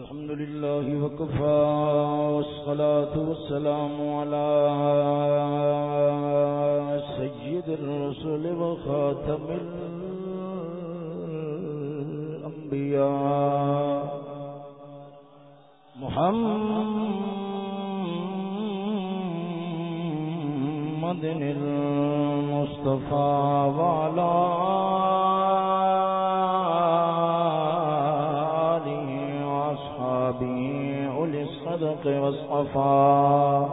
الحمد لله وكفى والصلاة والسلام على سيد الرسل وخاتم الأنبياء. محمد المصطفى وعلى الصدق والصفاء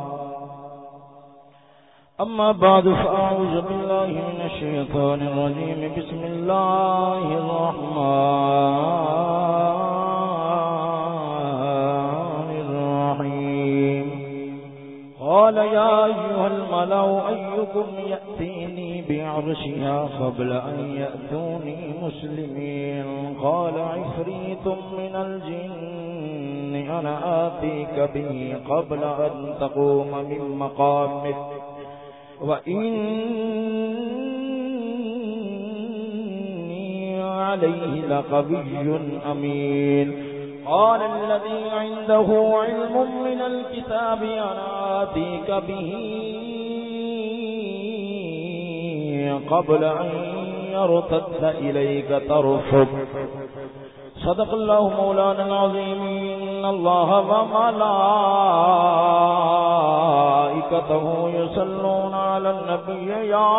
أما بعد، فأعوذ بالله من الشيطان الرجيم. بسم الله الرحمن الرحيم. قال يا أيها الملو أيكم يأتيني بعرشها قبل أن يأتوني مسلمين؟ قال عفريت من الجن. أنا آتيك به قبل أن تقوم من مقامك. وإني عليه لقبي أمين. قال الذي عنده علم من الكتاب أنا آتيك به قبل أن يرتد إليك ترفض صدق الله مولانا العظيم إن الله وملائكته يسلون على النبي يا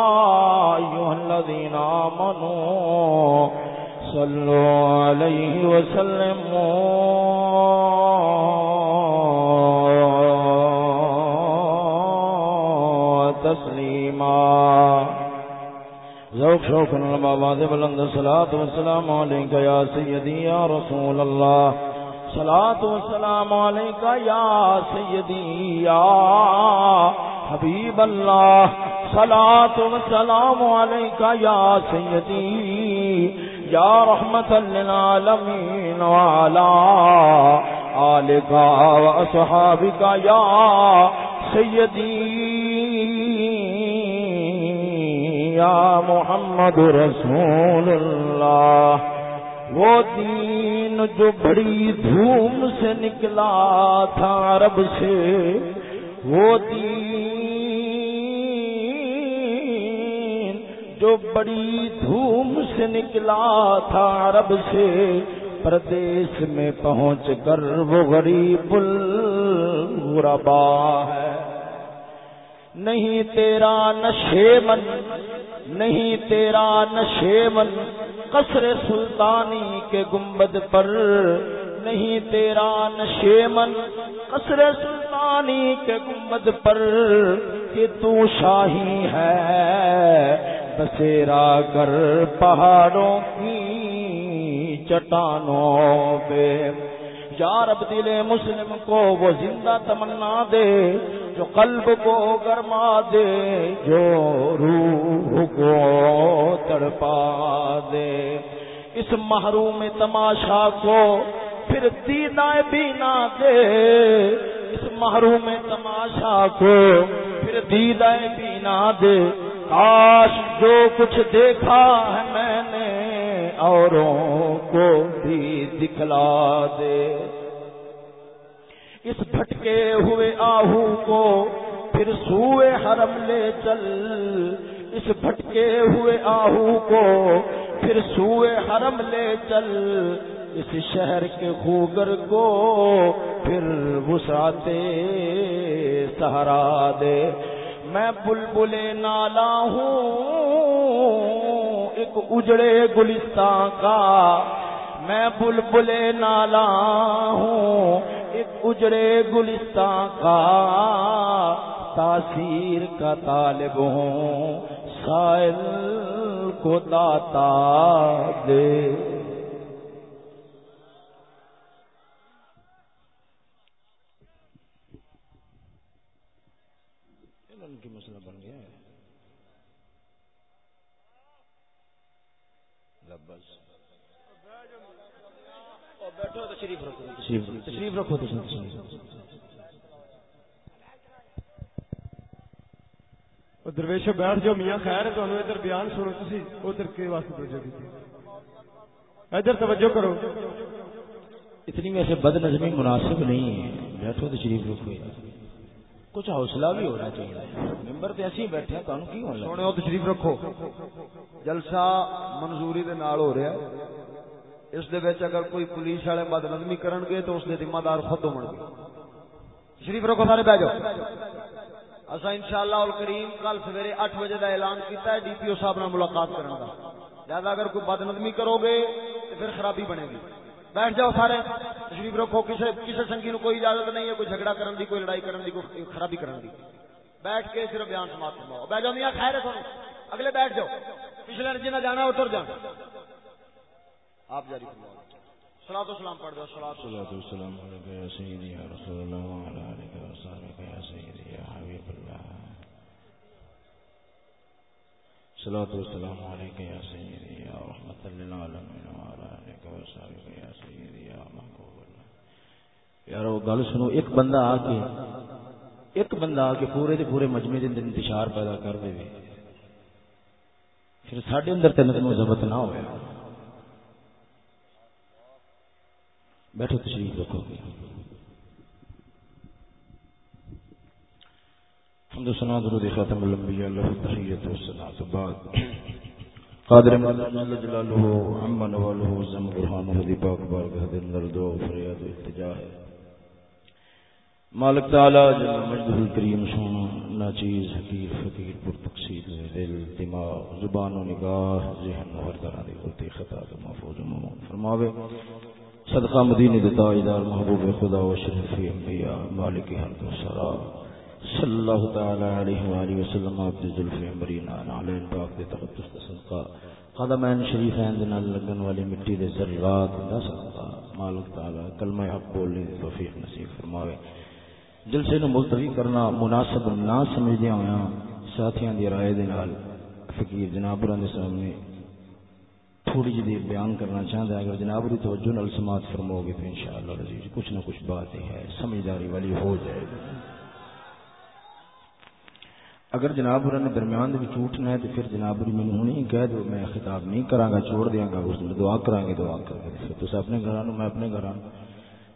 أيها الذين آمنوا صلوا عليه وسلموا ذوق شوق بابا دے بلند صلاۃ والسلام علیک یا سیدی یا رسول اللہ۔ صلاۃ والسلام علیک یا سیدی یا حبیب اللہ۔ صلاۃ والسلام علیک یا سیدی یا رحمت للعالمین وعلا آلک و اصحابک یا یا محمد رسول اللہ۔ وہ دین جو بڑی دھوم سے نکلا تھا عرب سے، وہ دین جو بڑی دھوم سے نکلا تھا عرب سے، پردیش میں پہنچ کر وہ غریب الغربا ہے۔ نہیں تیرا نشے من، نہیں تیرا نشیون قصر سلطانی کے گنبد پر نہیں تیرا نشیمن قصر سلطانی کے گنبد پر کہ تو شاہی ہے، بسیرا کر پہاڑوں کی چٹانوں پہ۔ یا رب دل مسلم کو وہ زندہ تمنا دے، جو قلب کو گرما دے، جو روح کو تڑپا دے۔ اس محروم تماشا کو پھر دینا بھی نہ دے۔ اس محروم تماشا کو پھر دیدہ بھی نہ دے۔ کاش جو کچھ دیکھا ہے میں نے اوروں کو بھی دکھلا دے۔ اس بھٹکے ہوئے آہو کو پھر سوئے حرم لے چل۔ اس بھٹکے ہوئے آہو کو پھر سوئے حرم لے چل۔ اس شہر کے خوگر کو پھر وساتے سہارا دے۔ میں بلبل نالا ہوں، ایک اجڑے گلستان کا۔ میں بلبل نالا ہوں، ایک اجڑے گلستان کا۔ تاثیر کا طالب ہوں، سائل کو داتا دے۔ تشریف رکھو درویش بیٹھ جاؤ میاں خیر ہے تمہیں ادھر بیان سنو تھی ادھر کے واسطے توجہ کی ادھر توجہ کرو۔ اتنی ویسے بد نظمی مناسب نہیں ہے۔ بیٹھو تو شریف رکھو۔ کچھ حوصلہ بھی ہونا چاہیے۔ ممبر تے اسی بیٹھے ہیں تانوں کی ہونا؟ سونے تو شریف رکھو۔ جلسہ منظوری دے نال ہو رہا ہے۔ اس دے وچ اگر کوئی پولیس والے بد نظمی کرن گے تو اس دے ذمہ دار خود ہون گے۔ شریف رکھو سارے بیٹھ جاؤ۔ اسا انشاءاللہ الکریم کل سویرے 8 بجے دا اعلان کیتا ہے ڈی پی او صاحب نال ملاقات کرن دا۔ لہذا اگر کوئی بد نظمی کرو گے تو پھر خرابی بنے گی۔ بیٹھ جاؤ سارے۔ تشریف رکھو کسی کسی سنگھی نو کوئی اجازت نہیں ہے، کوئی جھگڑا کرن دی، کوئی لڑائی کرن دی، کوئی خرابی کرن دی۔ بیٹھ کے صرف بیان سماعت فرماؤ بیٹھ جاؤ میاں، خیر ہے سنو اگلے بیٹھ جاؤ۔ پچھلے جنہیں جانا اتر جانا آپ جاری فرماؤ صلاة و سلام پڑھ دو یا سیدی یا رسول اللہ یا سیدی یا حبیب اللہ۔ صلاة و سلام علیکہ یا سیدی یا رحمت للعالمین وعلا علیکہ و صحابہ یا سیدی یا محبوب اللہ۔ یار وہ گل سنو ایک بندہ آ کے ایک بندہ آ کے پورے دے پورے مجمع دے اندر انتشار پیدا کر دے پھر ساڈے اندر تے نظم و ضبط نہ ہویا بیٹھو تشریف رکھو۔ گے حمد و سنا درود خاتم الانبیاء له التحیت و الصلاۃ بعد۔ قادر مولا جل جلالہ عما نوالہ زم برہانہ دی پاک بارگاہ دے اندر دعا فریاد و التجا ہے۔ مالک تعالی جل مجدہ الکریم، سونا، ناچیز، حقیر، فقیر پر تقصیر دل، دماغ، زبان و نگاہ، ذہن و ہر طرح دی غلطی، خطا تو محفوظ و ممون فرماوے صدقہ مدینہ دتا ادار محبوب خدا و شرف انبیاء مالک حمد و سرا صلی اللہ تعالی علیہ وآلہ وسلم عبد ذلف امرین علیہ پاک دے تقدس صدقہ. قدمین شریفین دے نال لگن والی مٹی دے ذرات دا صدقہ. مالک تعالی کلمہ حق بولنے دے توفیق نصیب فرماوے. جلسے نو ملتوی کرنا مناسب نہ سمجھدے ہویا ساتھیاں دی رائے دے نال، فقیر جناب دے سامنے تھوڑی جی دیر بیان کرنا چاہتا ہے، اگر جناب ری توجہ نال سماعت فرمو گے تو انشاءاللہ العزیز جی، کچھ نہ کچھ بات ہے، سمجھداری والی ہو جائے گی۔ اگر جناب نے درمیان بھی اٹھنا ہے تو پھر جناب ری مینوں نہیں کہہ دو، میں خطاب نہیں کراں گا چھوڑ دیاں گا، اس دعا کران گے دعا کر کے پھر تسا اپنے گھراں میں اپنے گھراں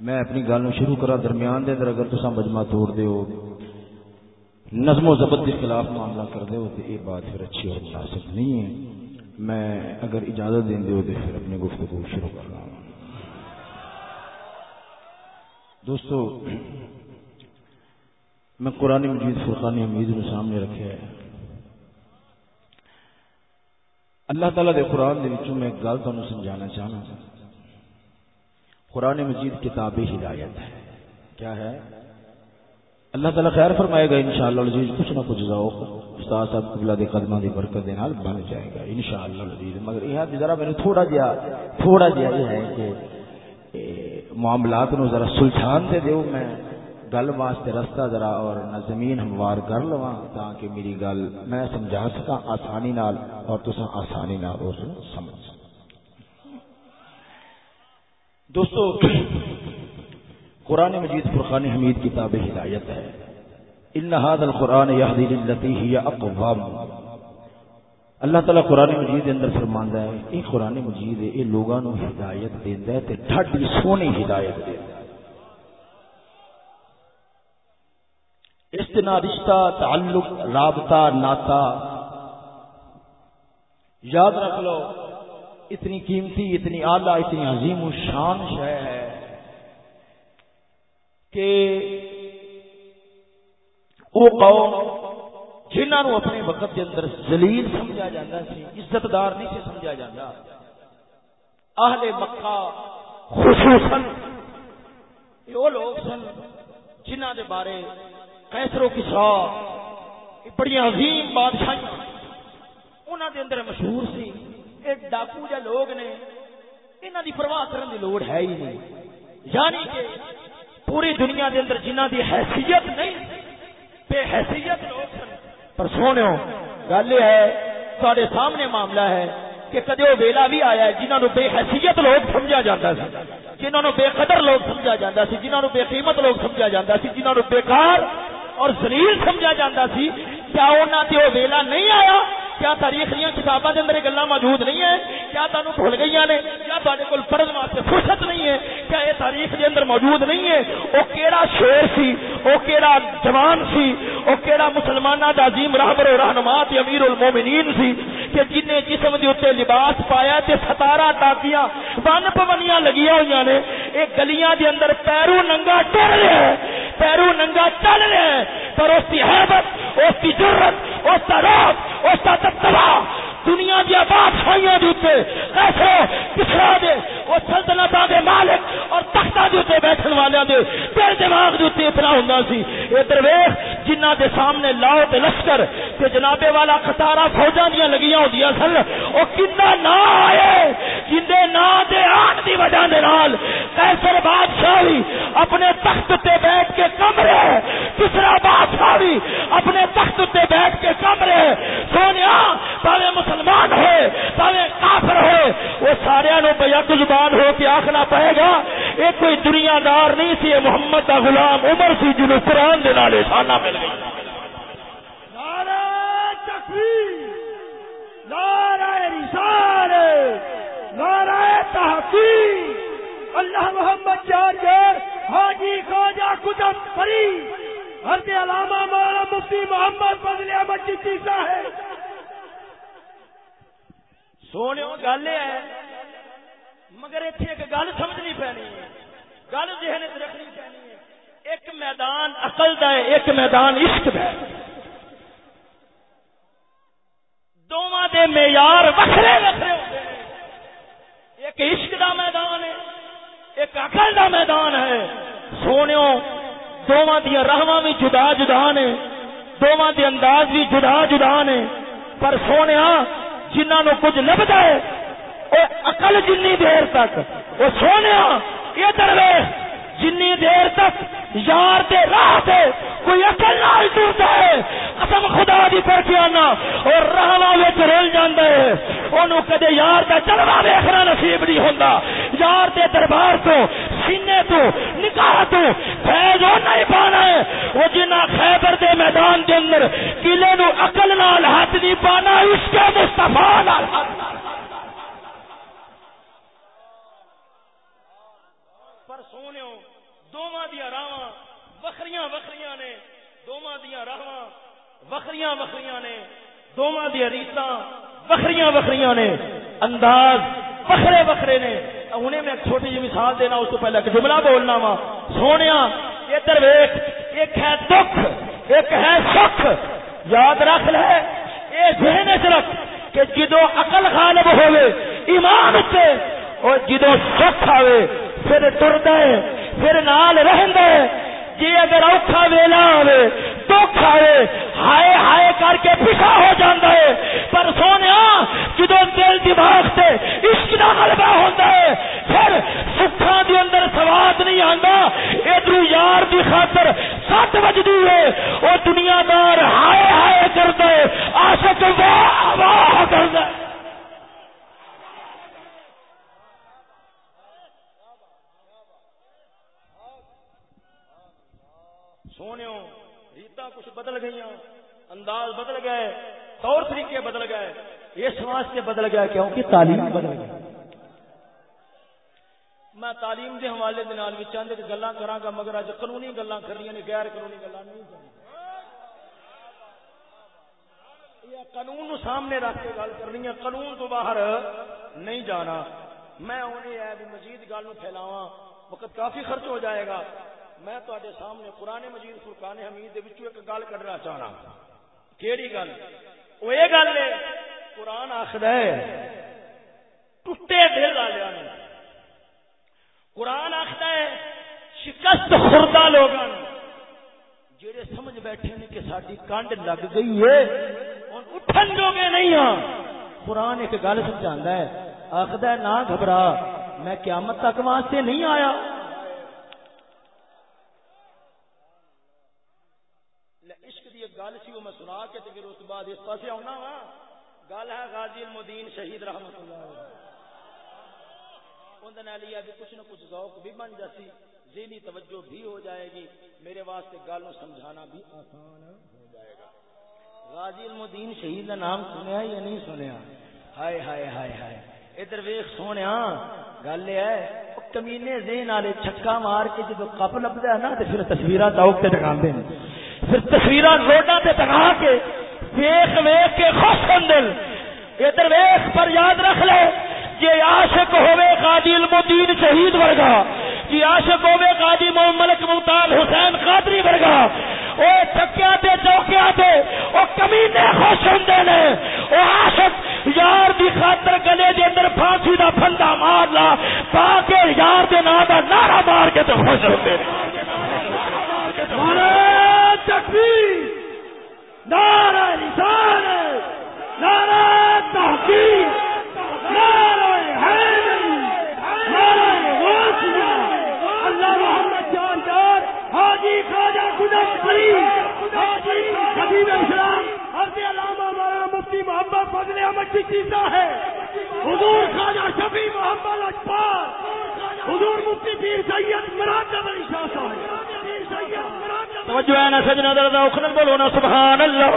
میں اپنی گل شروع کرا درمیان دے اندر اگر تسا مجمع توڑ دیو، نظم و ضبط کے خلاف معاملہ کر دیو، تو یہ بات پھر اچھی اور مناسب نہیں ہے۔ میں اگر اجازت دیں دے تو پھر اپنے گفتگو شروع کر رہا ہوں۔ دوستو، میں قرآن مجید فرقان امید نے سامنے رکھا ہے اللہ تعالیٰ دے قرآن دے وچوں میں ایک گل تمہیں سمجھانا چاہنا۔ قرآن مجید کتاب ہدایت ہے۔ کیا ہے؟ اللہ تعالیٰ خیر فرمائے گا، انشاءاللہ العزیز کچھ نہ کچھ ذوق استاد صاحب قبلہ دی قدمہ دی برکت دے نال بن جائے گا، انشاءاللہ العزیز مگر یہ ذرا میں نے تھوڑا جیا تھوڑا جیا یہ ہے کہ معاملات نو ذرا سلجھان دے دیو، میں گل واسطے رستہ ذرا اور نہ زمین ہموار کر لواں تاکہ میری گل میں سمجھا سکا آسانی نال اور تساں آسانی نال اس سمجھ دوستو قرآن مجید فرقان حمید کتاب ہدایت ہے۔ ان هذا القرآن يهدي للتي هي اقوام۔ اللہ تعالی قرآن مجید اندر فرماندا ہے یہ قرآن مجید ہے یہ لوگاں نو ہدایت دیندا ہے تے ڈھڈی سونی ہدایت دیندا ہے۔ استنا رشتہ، تعلق، رابطہ ناتا یاد رکھ لو، اتنی قیمتی، اتنی اعلیٰ، اتنی عظیم و شان شے ہے۔ کہ وہ قوم جنہوں نے اپنے وقت کے اندر زلیل سمجھا جاتا سی عزت دار نہیں سے سمجھا جاتا اہل مکہ خصوصاً وہ لوگ سن جنہ دے بارے کیسرو کسرا بڑی عظیم بادشاہی انہوں دے اندر مشہور سی۔ ایک ڈاکو جہ لوگ نے انہوں دی پرواہ کرنے دی لوڑ ہے ہی نہیں۔ یعنی کہ پوری دنیا دے اندر جنہ دی حیثیت نہیں، بے حیثیت لوگ سن۔ پر سونے گل یہ ہے تھوڑے سامنے معاملہ ہے کہ کدی وہ ویلا بھی آیا ہے جنہوں بے حیثیت لوگ سمجھا جاتا سی جنہوں بے قدر لوگ سمجھا جاتا سی جنہوں بے قیمت لوگ سمجھا جاتا سی جنہوں بیکار اور زلیل سمجھا جاتا سی۔ کیا انہوں نے وہ ویلا نہیں آیا؟ کیا تاریخ دیا کتاباں اندر گلا موجود نہیں ہے کیا تمہیں بھول گئی نے؟ کیا تے کو پڑھن واسطے فرصت نہیں ہے؟ کیا یہ تاریخ کے اندر موجود نہیں ہے؟ وہ کیڑا شیر سی وہ کیڑا جوان سی وہ کیڑا مسلمانوں دا عظیم راہبر و رہنما تے امیر المومنین سی؟ کہ جن جسم دے اوتے لباس پایا تے ستارہ ٹاکیاں بن پونیاں لگیاں ہویاں نے۔ اے گلیاں دے اندر پیرو ننگا ٹر رہا ہے، پیرو ننگا چل رہا ہے۔ پر اس کی حیبت اس کی ضرورت اس کا روپ اس کا دبدبا دنیا دیا بادشاہیاں دیتے ایسے پچھڑا دے وہ سلطنت دے مالک اور تختہ دیتے بیٹھن والے دے، تیرے دماغ دیتے اتنا ہوں سی۔ یہ درویش جنہ دے سامنے لاؤ تے لشکر تے جنابے والا خطارہ فوجاں دیا لگیاں ہوں دیا سن وہ کنا نا آئے جن دے نا دے آن دی وجہ دے نال۔ کیسر بادشاہ بھی اپنے تخت تے بیٹھ کے کمرے تیسرا بادشاہ بھی اپنے تخت تے بیٹھ کے کمرے۔ سونیا، پاوے مسلمان ہوئے پاوے کافر ہوئے وہ سارے نو بیک زبان ہو کے آخنا پائے گا، یہ کوئی دنیا دار نہیں سی محمد کا غلام عمر سی جنہوں قرآن دے نالے شانہ مل گئی نعرہ تکبیر، نعرہ رسالت، نعرہ تحقیق۔ اللہ محمد جاگر حاجی خواجہ کتب پری حضرت علامہ مولانا مفتی محمد فضل احمد جی چیتی صاحب۔ سونے گل ہے، مگر اتنے ایک گل سمجھنی پینی ہے، گل ذہن رکھنی پینی ہے۔ ایک میدان عقل دا ہے، ایک میدان عشق دا ہے۔ دونوں دے معیار وکھرے وکھرے ہوتے ہیں۔ ایک عشق دا میدان ہے، ایک عقل دا میدان ہے۔ سونےوں دونوں دیا راہواں بھی جدا جدا نے دونوں دے انداز بھی جدا جدا نے۔ پر سونے ہاں، جنہوں نے کچھ لبدا ہے وہ عقل جنی دیر تک وہ سونے یہ درویش، جنی دیر تک یار دے راہ دے کوئی اکل نال ٹوٹتا ہے قسم خدا دی کر کے آنا اور راہواں وچ رل جاندا ہے، اونوں کدے یار دا چلوا ویکھنا نصیب نہیں ہوندا، یار دے دربار تو سینے تو نکاح تو فیض او نہیں پانا ہے۔ وہ جنہ خیبر دے میدان دے اندر قلعے نو عقل نال ہاتھ نہیں پانا، اس کے مصطفی نال ہاتھ پر سونےو دوواں دیا راواں وکھریاں وکھریاں نے، دوواں دیا راواں وکھریاں وکھریاں نے، دوواں دیا ریتاں وکھریاں وکھریاں نے۔ انداز وکھرے وکھرے نے۔ انہیں میں ایک چھوٹی جی مثال دینا اس کو پہلے ایک جملہ بولنا وا سونے ادھر ویخ ایک ہے دکھ ایک ہے سکھ یاد رکھ لے یہ ذہن چ رکھ کہ جدو عقل غالب ہوئے ایمان سے اور جدو سکھ آئے پھر ٹرد پھر نال رہد جی اگر اوکھا ویلا آئے دکھ آئے ہائے ہائے کر کے پیچھا ہو جاتا ہے۔ پر سونے جدو دل دماغ سے عشق کا غلبہ ہوتا ہے، پھر سکھا دے اندر سواد نہیں آتا ادھر یار دی خاطر سات بجتی ہے وہ دنیا دار ہائے ہائے کرتا ہے۔ آشک واہ کرتا ہے سونے ریتا کچھ بدل گئی انداز بدل گئے طور طریقے بدل گئے اس واسطے بدل گیا کیونکہ تعلیم بدل گئی۔ میں تعلیم کے حوالے دے نال چند گلا کرا گا، مگر اج قانونی گلا کرنی یعنی نے غیر قانونی گلا نہیں کرنی یہ قانون نو سامنے رکھ کے گل کرنی ہے۔ قانون تو باہر نہیں جانا۔ میں انہیں ہے بھی مزید گل نو پھیلاواں۔ وقت کافی خرچ ہو جائے گا۔ میں تے سامنے قرآن مجید فرقان حمید ایک گل کرنا چاہنا۔ کیڑی گل؟ وہ یہ گل ہے، قرآن آخر ہے، ٹوٹے دل والے قرآن آخر ہے، شکست خوردہ لوگ جڑے سمجھ بیٹھے نے کہ ساری کانڈ لگ گئی ہے اٹھن جو گے نہیں ہاں۔ قرآن ایک گل سمجھا ہے، آخر نہ گھبرا، میں قیامت تک واسطے نہیں آیا گل سی وہ میں سنا کے پھر اس بعد اس پاس آنا وا۔ گل ہے غازی المدین شہید رحمت اللہ اندر لیا بھی کچھ نہ کچھ ذوق بھی بن جاتی۔ ذہنی توجہ بھی ہو جائے گی۔ میرے واسطے گل سمجھانا بھی آسان ہو جائے گا۔ غازی المدین شہید کا نام سنیا یا نہیں سنیا؟ ہائے ہائے ہائے ہائے۔ ادھر ویخ سونے گل یہ ہے کمینے دین والے چھکا مار کے جب کپ لبدا ہے نا، تے پھر تصویراں دوک تے ٹکاندے نے۔ پھر تصویراں روڈاں تے ٹکا کے ویکھ ویکھ کے خوش ہوندے ادھر ویکھ پر یاد رکھ لے جی عاشق ہوے قاضی المدین شہید ورگا۔ جی عاشق ہوے قاضی محمد ملک ممتاز حسین قادری ورگا۔ او چکیا تے چوکیا تے او کمینے خوش ہوندے نے او عاشق یار دی خاطر گلے دے اندر پھانسی دا پھندا مار لا۔ پا کے یار دے نام دا نعرہ مار کے تے خوش ہوندے نے نعرہ تکبیر نعرہ رسالت نعرہ تحقیق نعرہ حیدری نعرہ غوثیہ اللہ محمد جان جان حاجی خواجہ قدس فرید حاجی حبیب اسلام حضرت علامہ مولانا مفتی محمد فضل احمد چشتی صاحب حضور خواجہ شفیع محمد اجپال حضور مفتی پیر سید مراد علی شاہ صاحب پیر سید مراد توجہ ہے نا سجنا درد اخنل بولو نا سبحان اللہ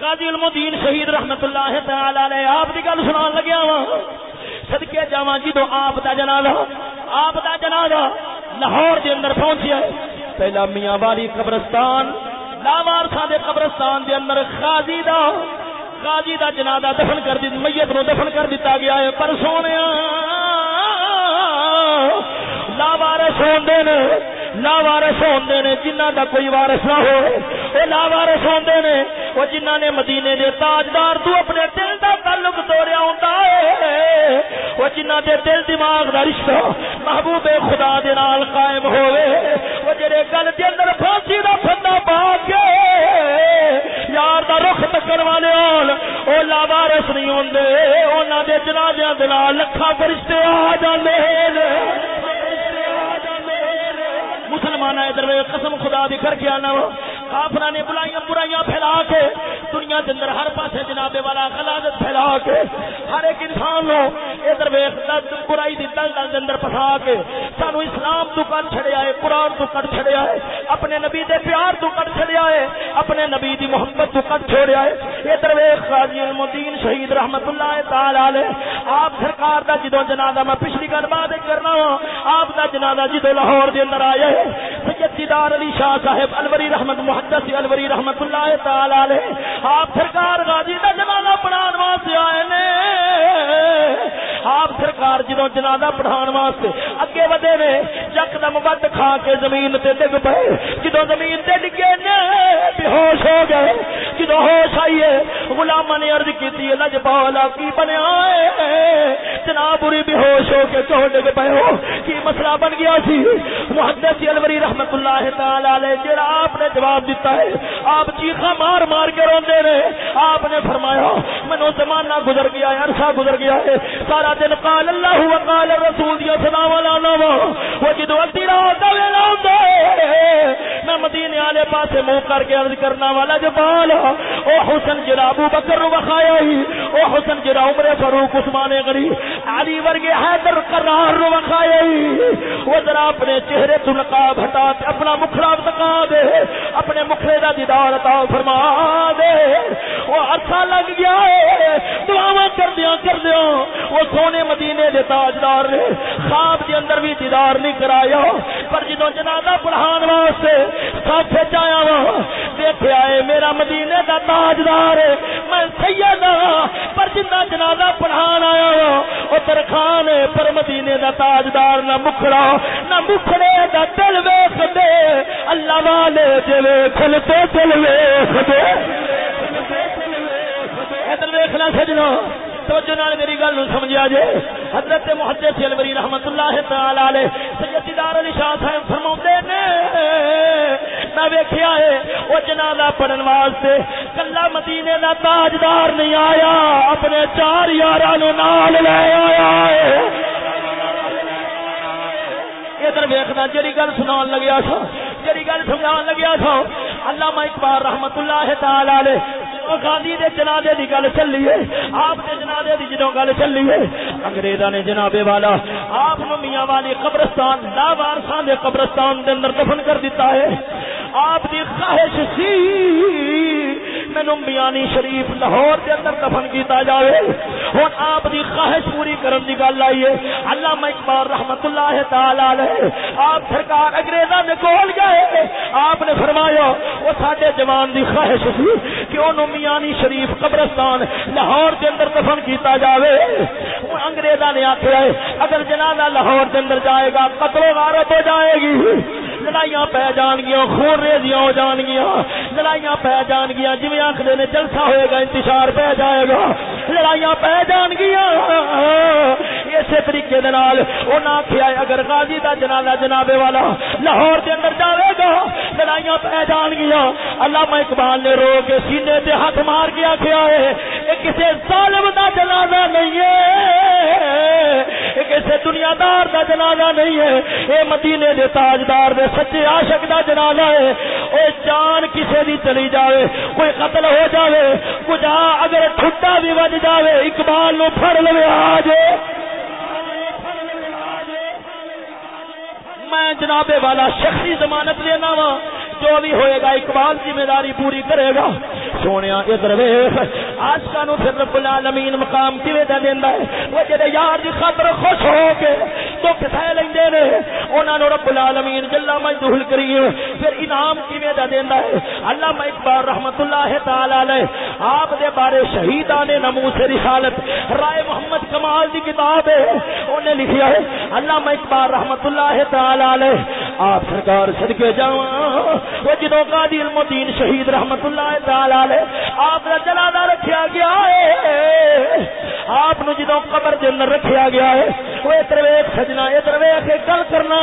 غازی المدین شہید رحمت اللہ تعالی علیہ آپ دی گل سنان لگیا وا صدقے جاواں جدو آپ دا جنازہ، آپ دا جنازہ لاہور دے اندر پہنچیا پہلا میاں والی قبرستان لاوارساں دے قبرستان دے اندر غازی دا غازی دا جنازہ دفن کر دی، میت نو دفن کر دیتا گیا ہے۔ پر سونیا لاوارس ہوندے نے لاوارس ہوندے نے، جنہ دا کوئی وارث نہ ہو اے لاوارس ہوندے نے او جنہ نے مدینے دے تاجدار تو اپنے دل دا تعلق توڑیا ہوندا اے او جنہ دے دل دماغ دا رشتہ محبوب خدا دے نال قائم ہوے او جڑے گل دے اندر پھانسی دا پھندا پا کے یار دا رخ تکن والے ہون او لاوارس نہیں ہوندے، انہاں دے جنازیاں دے نال لکھاں فرشتے آ جاندے نے مسلمان ادھر قسم خدا دی کر کے آنا کافر نے بلائیاں برائیاں پھیلا کے، دنیا کے اندر ہر پاسے جناب والا غلازت پھیلا کے، ہر ایک انسان نو ادھر برائی دی دل دے اندر پھسا کے سانو اسلام تو کٹ چھڑیا ہے، قرآن تو کٹ چھڑیا ہے، اپنے نبی دے پیار تو کٹ چھڑیا ہے، اپنے نبی دی محبت تو کٹ چھوڑیا ہے۔ ادھر ویخ خاجی المدین شہید رحمت اللہ تعالی علیہ، آپ سرکار دا جدو جنازہ میں پچھلی گل بات کرنا وا آپ دا جنازہ جدو لاہور دے اندر آیا ہے دیدار علی شاہ صاحب الوری رحمت محدث الوری رحمت اللہ تعالی علیہ، آپ سرکار غازی دا جنازہ پڑھان واسطے آئے نے۔ آپ سرکار جدو جنازہ پڑھان واسطے اگے ودے نے یک دم ود کھا کے زمین تے ڈگ پے جدو زمین تے ڈگے نے، بے ہوش ہو گئے۔ جدو ہوش آئیے غلاماں نے عرض کیتی ہے لجپالا کی بنیا ہے؟ جناب بری بے ہوش ہو کے کیوں ڈگ پے ہو؟ کی مسئلہ بن گیا سی؟ محدث الوری رحمت اللہ اللہ تعالی علیہ، جڑا آپ نے جواب دیتا ہے، آپ چیخا مار مار کے روندے نے آپ نے فرمایا، منو زمانہ گزر گیا ہے، عرصہ گزر گیا ہے۔ سارا دن قال اللہ و قال رسول دیا سنا والا نو وہ جدو ادی رات ویلا ہوندا میں مدینے والے پاسے منہ کر کے عرض کرنا والا جو بال او حسن جڑا ابو بکر نو بخایا ہی، او حسن جڑا عمر فاروق عثمان غنی، علی ورگے حیدر قرار نو بخایا ہی۔ وہ ذرا اپنے چہرے تو نقاب ہٹا کے اپنا مکھڑا بتا دے، اپنے مکھڑے دا دیدار عطا فرما دے۔ وہ عرصہ لگ گیا ہے، دعاواں کر دیاں کر وہ سونے مدینے دے تاجدار نے، خواب دے اندر بھی دیدار نہیں کرایا۔ پر جدوں جنازہ پڑھان واسطے ساتھ چایا وا دیکھیا ہے، میرا مدینے دا تاجدار ہے، میں سید ہاں۔ پر جنہ جنازہ پڑھان آیا وا او ترخان پر مدینے دا تاجدار نہ مکھڑا، نہ مکھڑے دا دل ویکھ دے۔ اللہ والے جے ویکھن تے دل ویکھ ادھر ویکھنا سجنا توجہ نال میری گل نو سمجھا جے۔ حضرت محدث الوری رحمت اللہ تعالی علیہ سید دار علی شاہ صاحب فرماوندے نے، میں ویکھیا ہے او جنازہ پڑھن واسطے کلا مدینے دا تاجدار نہیں آیا، اپنے چار یاراں نو نال لے آیا ہے ادھر ویکھنا جڑی گل سنان لگیا تھا جڑی گل سمجھان لگیا تھا علامہ اقبال رحمت اللہ تعالی علیہ گاندھی دے جنازے دی گل چلی ہے، آپ دے جنازے دی جدوں گل چلی ہے، انگریزاں نے جنابے والا، آپ نو میاں والی قبرستان لا وارثاں دے قبرستان دے اندر دفن کر دیتا ہے۔ آپ دی خواہش سی۔ مینو میانی شریف لاہور کے اندر دفن کیتا جائے ہوں آپ کی خواہش پوری کرن کی گل آئی ہے۔ اللہ اقبال رحمت اللہ تعالی آپ سرکار اگریزا نے کول گئے۔ آپ نے فرمایا، وہ سارے جوان کی خواہش سی کہ انہوں میانی شریف قبرستان لاہور کے اندر دفن کیتا جائے انگریزا نے آخیا اگر جنازہ لاہور کے اندر جائے گا، قتل و غارت ہو جائے گی۔ لڑائیاں پی جان گیا خون ریزیاں ہو جان گیا لڑائیاں پی جان گیا جی آخر نے جلسہ ہوئے گا انتشار پہ جائے گا لڑائیاں پی جان گیا اسی طریقے آخیا اگر غازی دا جنازہ جنابے والا لاہور کے اندر جائے گا، لڑائیاں پی جان گیا اللہ اقبال نے رو کے سینے سے ہاتھ مار کے آخیا ہے، یہ کسی ظالم دا جنازہ نہیں ہے۔ یہ کسی دنیا دار دا جنازہ نہیں ہے۔ یہ مدینے دے تاجدار دے سچے عاشق دا جنازہ ہے۔ اے جان کسے دی چلی جاوے، کوئی قتل ہو جاوے۔ کچھ اگر ٹھٹا بھی بج جاوے، اقبال نو پھڑ لوے، آج۔ میں جناب والا شخصی ضمانت لینا وا، جو بھی ہوئے گا، اقبال ذمہ داری پوری کرے گا۔ سونے ادھر ویخ آج کا نو پھر رب العالمین مقام کیویں دینا دیندا ہے؟ وہ جڑے یار دی خاطر خوش ہو کے دکھ سہ لیندے نے۔ انہاں نو رب العالمین جل مجدہ کریم پھر انعام کیویں دے دیندا ہے؟ علامہ اقبال رحمتہ اللہ تعالی علیہ آپ دے بارے شہیدان نموس رسالت، رائے محمد کمال دی کتاب ہے۔ انہیں لکھیا ہے، علامہ اقبال رحمتہ اللہ تعالی علیہ، آپ سرکار صدقے جاواں۔ وہ جدو قادی علم الدین شہید رحمت اللہ تعالی علیہ، آپ کا جنازہ رکھیا گیا ہے۔ آپ نو جدو قبر دے اندر رکھیا گیا ہے۔ وہ ادھر ویکھ سجنا، ادھر ویکھ گل کرنا۔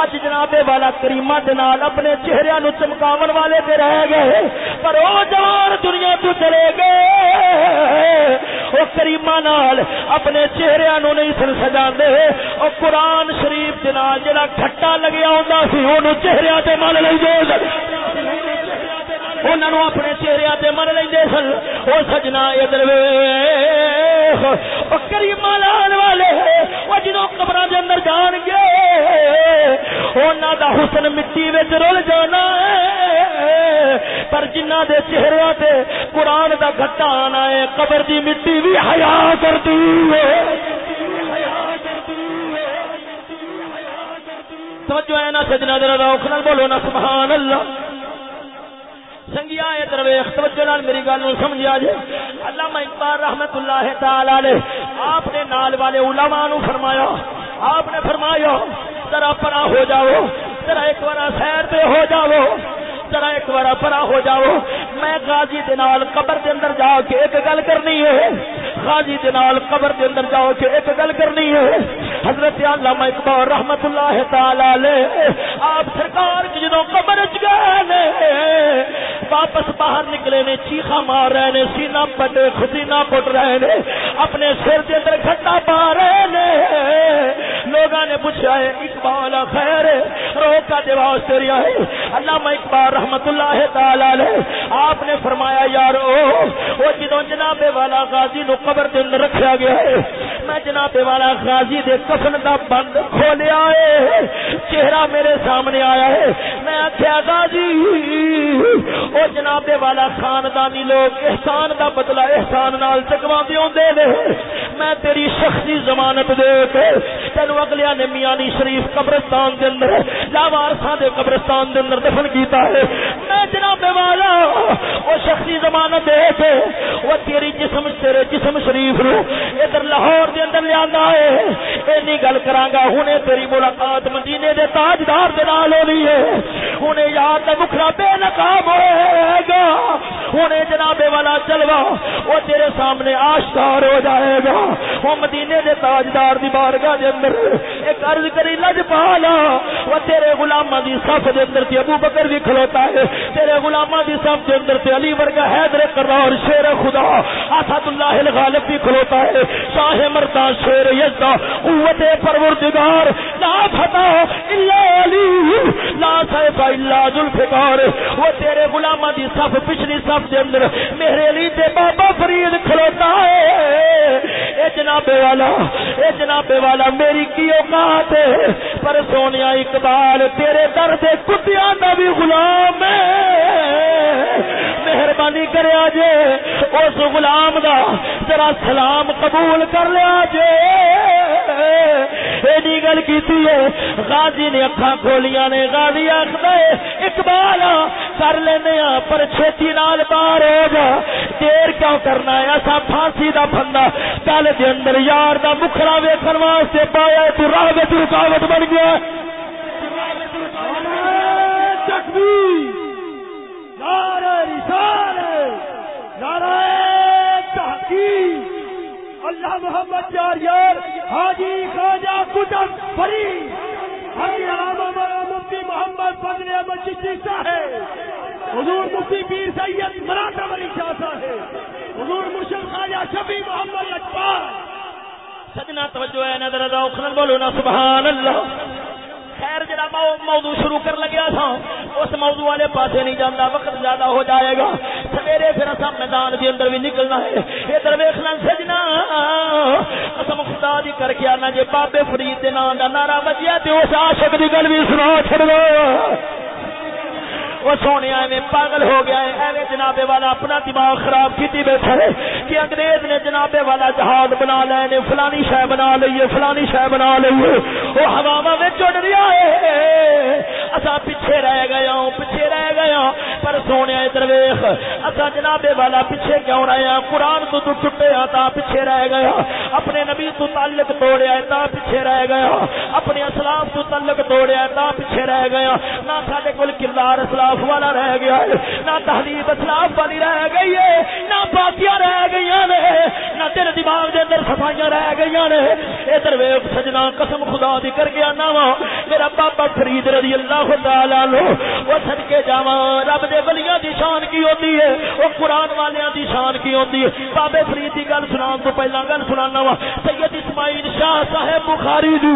اج جناب والا کریمہ دے نال اپنے چہرے نو چمکاون والے تے رہ گئے۔ پر او جوان دنیا تو چلے گئے۔ او کریمہ نال اپنے چہرے نو نہیں سن سجاندے۔ او قرآن شریف دے نال جڑا کھٹا لگیا ہوندا سی، اونوں چہرے تے مل لئی انہوں اپنے چہرے تے من لے سن۔ وہ سجنا ادھر کریم لان والے وہ جنوں قبر کے اندر جان گے۔ انہوں دا حسن مٹی رل جانا پر جنہ دے چہرے تے قرآن دا گٹا آنا ہے، قبر دی مٹی بھی حیا کرتی ہے۔ توجہ ہے نا سجنا، ذرا روک نال بولو نا، سبحان اللہ۔ سنگیا اے درویش، توجہ نال میری گل نو سمجھیا جے۔ علامہ اقبال رحمتہ اللہ تعالی علیہ، آپ نے نال والے علماء نو فرمایا، آپ نے فرمایا، ذرا پرا ہو جاؤ، ذرا ایک بار سیر تے ہو جاؤ، ذرا ایک بار پرا ہو جاؤ۔ میں غازی دے نال قبر دے اندر جا کے ایک گل کرنی ہے، غازی دے نال قبر دے اندر جاؤ کے ایک گل کرنی ہے۔ حضرت علامہ اقبال رحمت اللہ تعالی علیہ، آپ سرکار کی قبر وچ گئے نے، واپس باہر نکلے نے، چیخا مار رہے نے، سینہ پٹے خسینہ پٹ رہے نے، اپنے سر دے اندر گھٹا پا رہے نے۔ لوگاں نے پوچھا ہے اقبال خیر روکا دے واسطے رہیا ہے۔ علامہ اقبال رحمت اللہ تعالی علیہ، آپ نے فرمایا، یارو، وہ جدوں جناب والا غازی نو قبر دے اندر رکھیا گیا ہے، میں جناب والا غازی دے کفن دا بند کھولیا ہے۔ چہرہ میرے سامنے آیا ہے۔ میں آخیا غازی او جناب والا، خاندانی لوگ احسان دا بدلہ احسان نال چکوا دے نے۔ میں تیری شخصی ضمانت دے کے تینو اگلیا نے میانی شریف قبرستان دے اندر لاوارساں دے قبرستان دے اندر دفن کیتا ہے۔ میں جناب والا وہ شخصی زمانت دے کے وہ تیری جسم، تیرے جسم شریف نو ادھر لاہور دے اندر لیا ہے۔ اینی گل کراگا ہوں تیری ملاقات مدینے دے تاجدار دے نال ہونی ہے۔ ہوں یاد کا مکھرا بے نقاب ہوئے گا۔ ہوں جناب والا چلوا وہ تیرے سامنے آشکار ہو جائے گا۔ وہ مدینے دے تاجدار دی بارگاہ دے اندر ایک عرض کری، لج پالا۔ وہ تیرے غلامہ دی صف دے اندر تے ابو بکر بھی کھلوتا ہے۔ تیرے غلامہ دی صف دے اندر تے علی ورگا حیدر کرار شیر خدا اسد اللہ الغالب بھی کھلوتا ہے۔ شاہ مردان شیر یزدا قوت قوت پروردگار، لا فتح الا علی، لا سیف الا ذوالفقار وہ تیرے غلامہ دی صف، پچھلی صف دے اندر میرے علی تے بابا فرید کھلوتا ہے۔ اے جناب والا، اے جناب والا، میری کی اوقات ہے؟ پر سونیا اقبال، تیرے در دے کتیاں دا بھی غلام ہے۔ مہربانی کریا جے اس غلام دا ذرا سلام قبول کر لیا جے ایڈی گل کیتی ہے۔ غازی نے اکھاں کھولیاں نے، غازی آخدا ہے، اقبال کر لینے ہاں پر چھتی نال باہر ہو جا۔ دیر کیوں کرنا ہے؟ ایسا پھانسی دا پھندا۔ کل دے اندر یار دا مکھڑا ویکھن واسطے پایا تو راہ وچ رکاوٹ بن گیا۔ تکبیر۔ نعرہ رسالت، نعرہ تحقیق۔ اللہ محمد یار یار، حاجی خواجہ کتب فری حاجی علامہ مفتی محمد فضل احمد چشتی صاحب، حضور مفتی پیر سید مراتب علی شاہ صاحب، حضور مرشد خواجہ شفیع محمد اجپال سجنا توجہ ہے، نظر ادا بولو نا، سبحان اللہ۔ خیر جڑا موضوع شروع کر لگیا تھا اس موضوع والے پاسے نہیں جانا وقت زیادہ ہو جائے گا۔ سویرے پھر اصا میدان کے اندر بھی نکلنا ہے۔ ادھر ویخنا سجنا۔ اصم خدا دی کر کے آنا جی بابے فرید کے نام کا نعرہ بجیا تو اس عاشق کی گل بھی سنا چڑ دو وہ سونے میں پاگل ہو گیا ہے۔ ایویں جنابے والا، اپنا دماغ خراب کی بیٹھا ہے کہ انگریز نے جنابے والا جہاز بنا لے نے فلانی شہ بنا لیے فلانی شہ بنا لیے وہ ہوا میں چڑ رہا ہے۔ اصا پیچھے رہ گیا ہوں پیچھے رہ گیا ہاں۔ پر سونے ادھر ویخ اصا جنابے والا پیچھے کیوں رہے ہیں قرآن تو تو ٹوٹے ہاں، تا پیچھے رہ گیا ہاں۔ اپنے نبی تو تعلق توڑیا تا پیچھے رہ گیا اپنے اسلام تو تعلق توڑیا تا پیچھے رہ گیا نہ سارے کول کردار اسلام اسلاف والا رہ گیا ہے۔ نہ تحلیب اسلاف والی رہ گئی ہے، نہ باقیاں رہ گئی نے، نہ تیرے دماغ دے اندر صفائیاں رہ گئی نے۔ ادھر ویخ سجنا، قسم خدا دی کر گیا نا میرا بابا فرید رضی اللہ تعالی لو وہ صدقے جاواں۔ رب دے ولیاں دی شان کی ہوتی ہے، وہ قرآن والیاں دی شان کی ہوتی ہے۔ بابے فرید دی گل سنان تو پہلا گل سنانا وا سید اسماعیل شاہ صاحب بخاری دی۔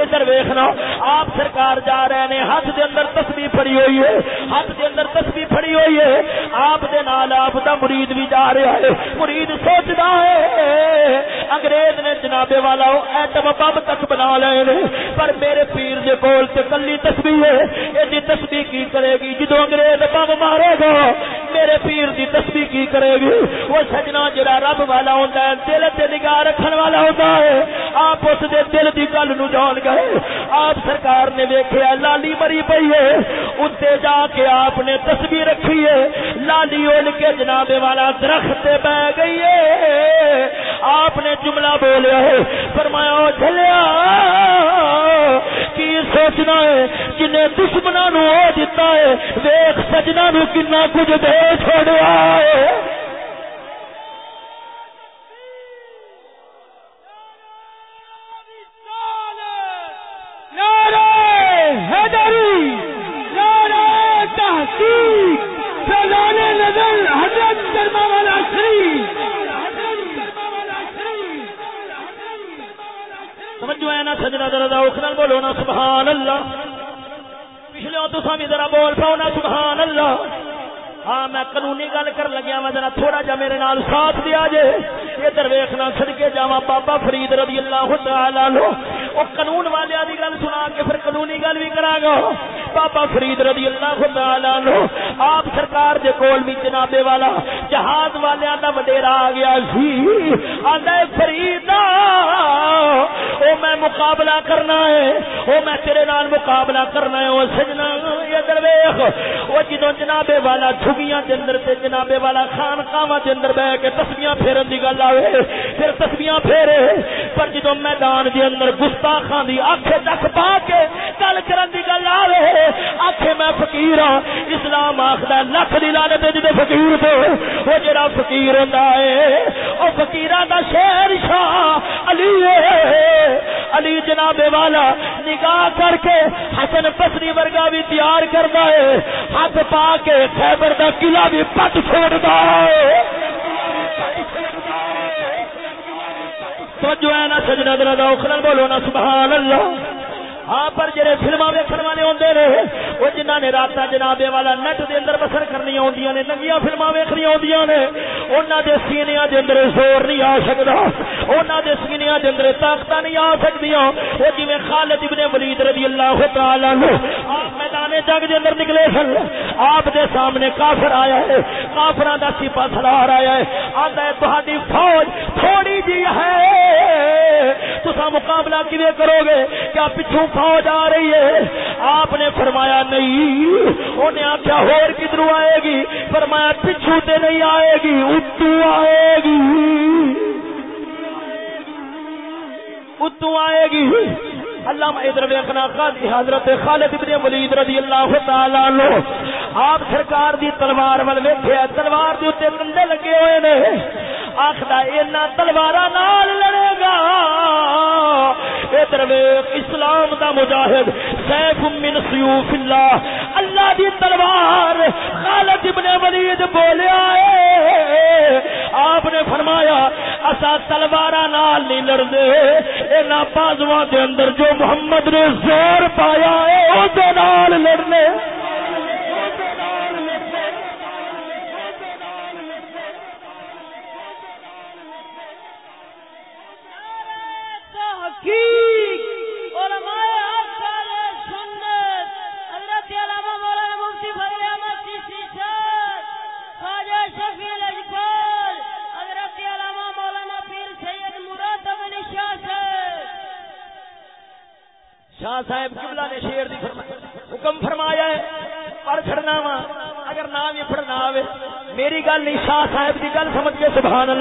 ادھر ویکھنا۔ آپ سرکار جا رہے نے ہاتھ دے اندر تسبیح پڑی ہوئی ہے۔ ہاتھ کے اندر تسبیح پڑی ہوئی ہے۔ آپ دے نال آپ دا مرید بھی جا رہا ہے۔ مرید سوچدا ہے، انگریز نے جنابے والا ایٹم بم تک بنا لے پر میرے پیر دے کول تے کلی تسبیح ہے۔ ایڈی تسبیح کی کرے گی؟ جدو انگریز بم مارے گا میرے پیر دی تسبیح کی کرے گی؟ وہ سجنا جڑا رب والا ہوندا ہے، دل تے نگاہ رکھن والا ہوندا ہے۔ آپ اس دے دل دی گل نو جان گئے۔ آپ سرکار نے ویکھیا، لالی مری پئی ہے۔ اتے جا کے آپ نے تصویر رکھی ہے۔ لالی اول کے جناب والا درخت بہ گئی ہے۔ آپ نے جملہ بولیا ہے۔ فرمایا جلیا کی سوچنا ہے، جنہیں دشمنوں نو ہو دیتا ہے ویخ سجنا نو کنا کچھ دے چھوڑیا ہے سجنا دردا اخنا بولو نا سبحان اللہ پچھلے تو سامی ذرا بول پاؤ نا سبحان اللہ ہاں میں قانونی گل کر لگیا میں ذرا تھوڑا جا میرے نال ساتھ دیا جے ادھر ویکھنا صدقے جاواں بابا فرید رضی اللہ تعالی لو او قانون والے دی گل سنا کے پھر قانونی گل بھی کراں گا بابا فرید رضی اللہ تعالی آپ سرکار دے کول بھی جناب والا جہاز والے دا وڈیرا آ گیا سی، آندا فرید مقابلہ کرنا ہے۔ او میں تیرے نال مقابلہ کرنا ہے، او سجنا ادھر ویکھ او جدوں جناب والا جھگیاں دے اندر تے جنابے والا خان کاواں دے اندر بیٹھ کے تسبیحاں پھیرن دی گل آوے، پھر تسبیحاں پھیرے۔ پر جدوں میدان دے اندر گستاخاں دی اکھ تک پا کے گل کرن دی گل آوے اکھ میں فقیر ہاں اسلام آکھدا لکھ دی لعنت جدے فقیر تے او جڑا فقیر ہوندا ہے، او فقیراں دا شہر شاہ علی ہے۔ علی جناب والا نگاہ کر کے حسن بصری ورگا بھی تیار کرتا ہے، ہاتھ پا کے خیبر دا قلعہ بھی پٹ چھوڑتا ہے۔ توجہ ہے نا سجنا دلا دا بولو نا، سبحان اللہ۔ ہاں پر جڑے فلما ویکن والے ہوندے نے وہ جنہاں نے رات جناب والا نیٹ دے اندر بسر کرنی ہوندیاں نے، ننگیاں فلما ویکھنی ہوندیاں نے، انہاں دے سینیاں دے اندر زور نہیں آ سکدا، انہاں دے سینیاں دے اندر طاقت نہیں آ سکدیاں۔ وہ جویں خالد ابن ولید رضی اللہ تعالی عنہ آپ میدان میدان جگ دے اندر نکلے سن، آپ دے سامنے کافر آیا ہے، کافراں دا سپا سلار آیا ہے، آندا ہے، تہاڈی فوج تھوڑی جی ہے تسا مقابلہ کیویں کرو گے؟ کیا پچھوں فوج آ رہی ہے۔ آپ نے فرمایا نہیں۔ انہیں آخیا ہور کدھر آئے گی۔ فرمایا پچھو تے نہیں آئے گی اتو آئے گی۔ اتو آئے گی۔ اللہ ادھر ویکھنا قاضی حضرت خالد ابن ولید رضی اللہ تعالی عنہ۔ آپ سرکار دی تلوار ول ویکھیا تلوار دے اوتے کنڈے لگے ہوئے نے۔ آخدا اینا تلواراں نال لڑے گا۔ ادھر ویکھ، اسلام دا مجاہد، سیف من سیوف اللہ۔ اللہ دی تلوار خالد ابن ولید بولیا اسا تلواراں نال نہیں لڑدے بازواں دے اندر جو محمد نے زور پایا ہے او دے نال لڑنے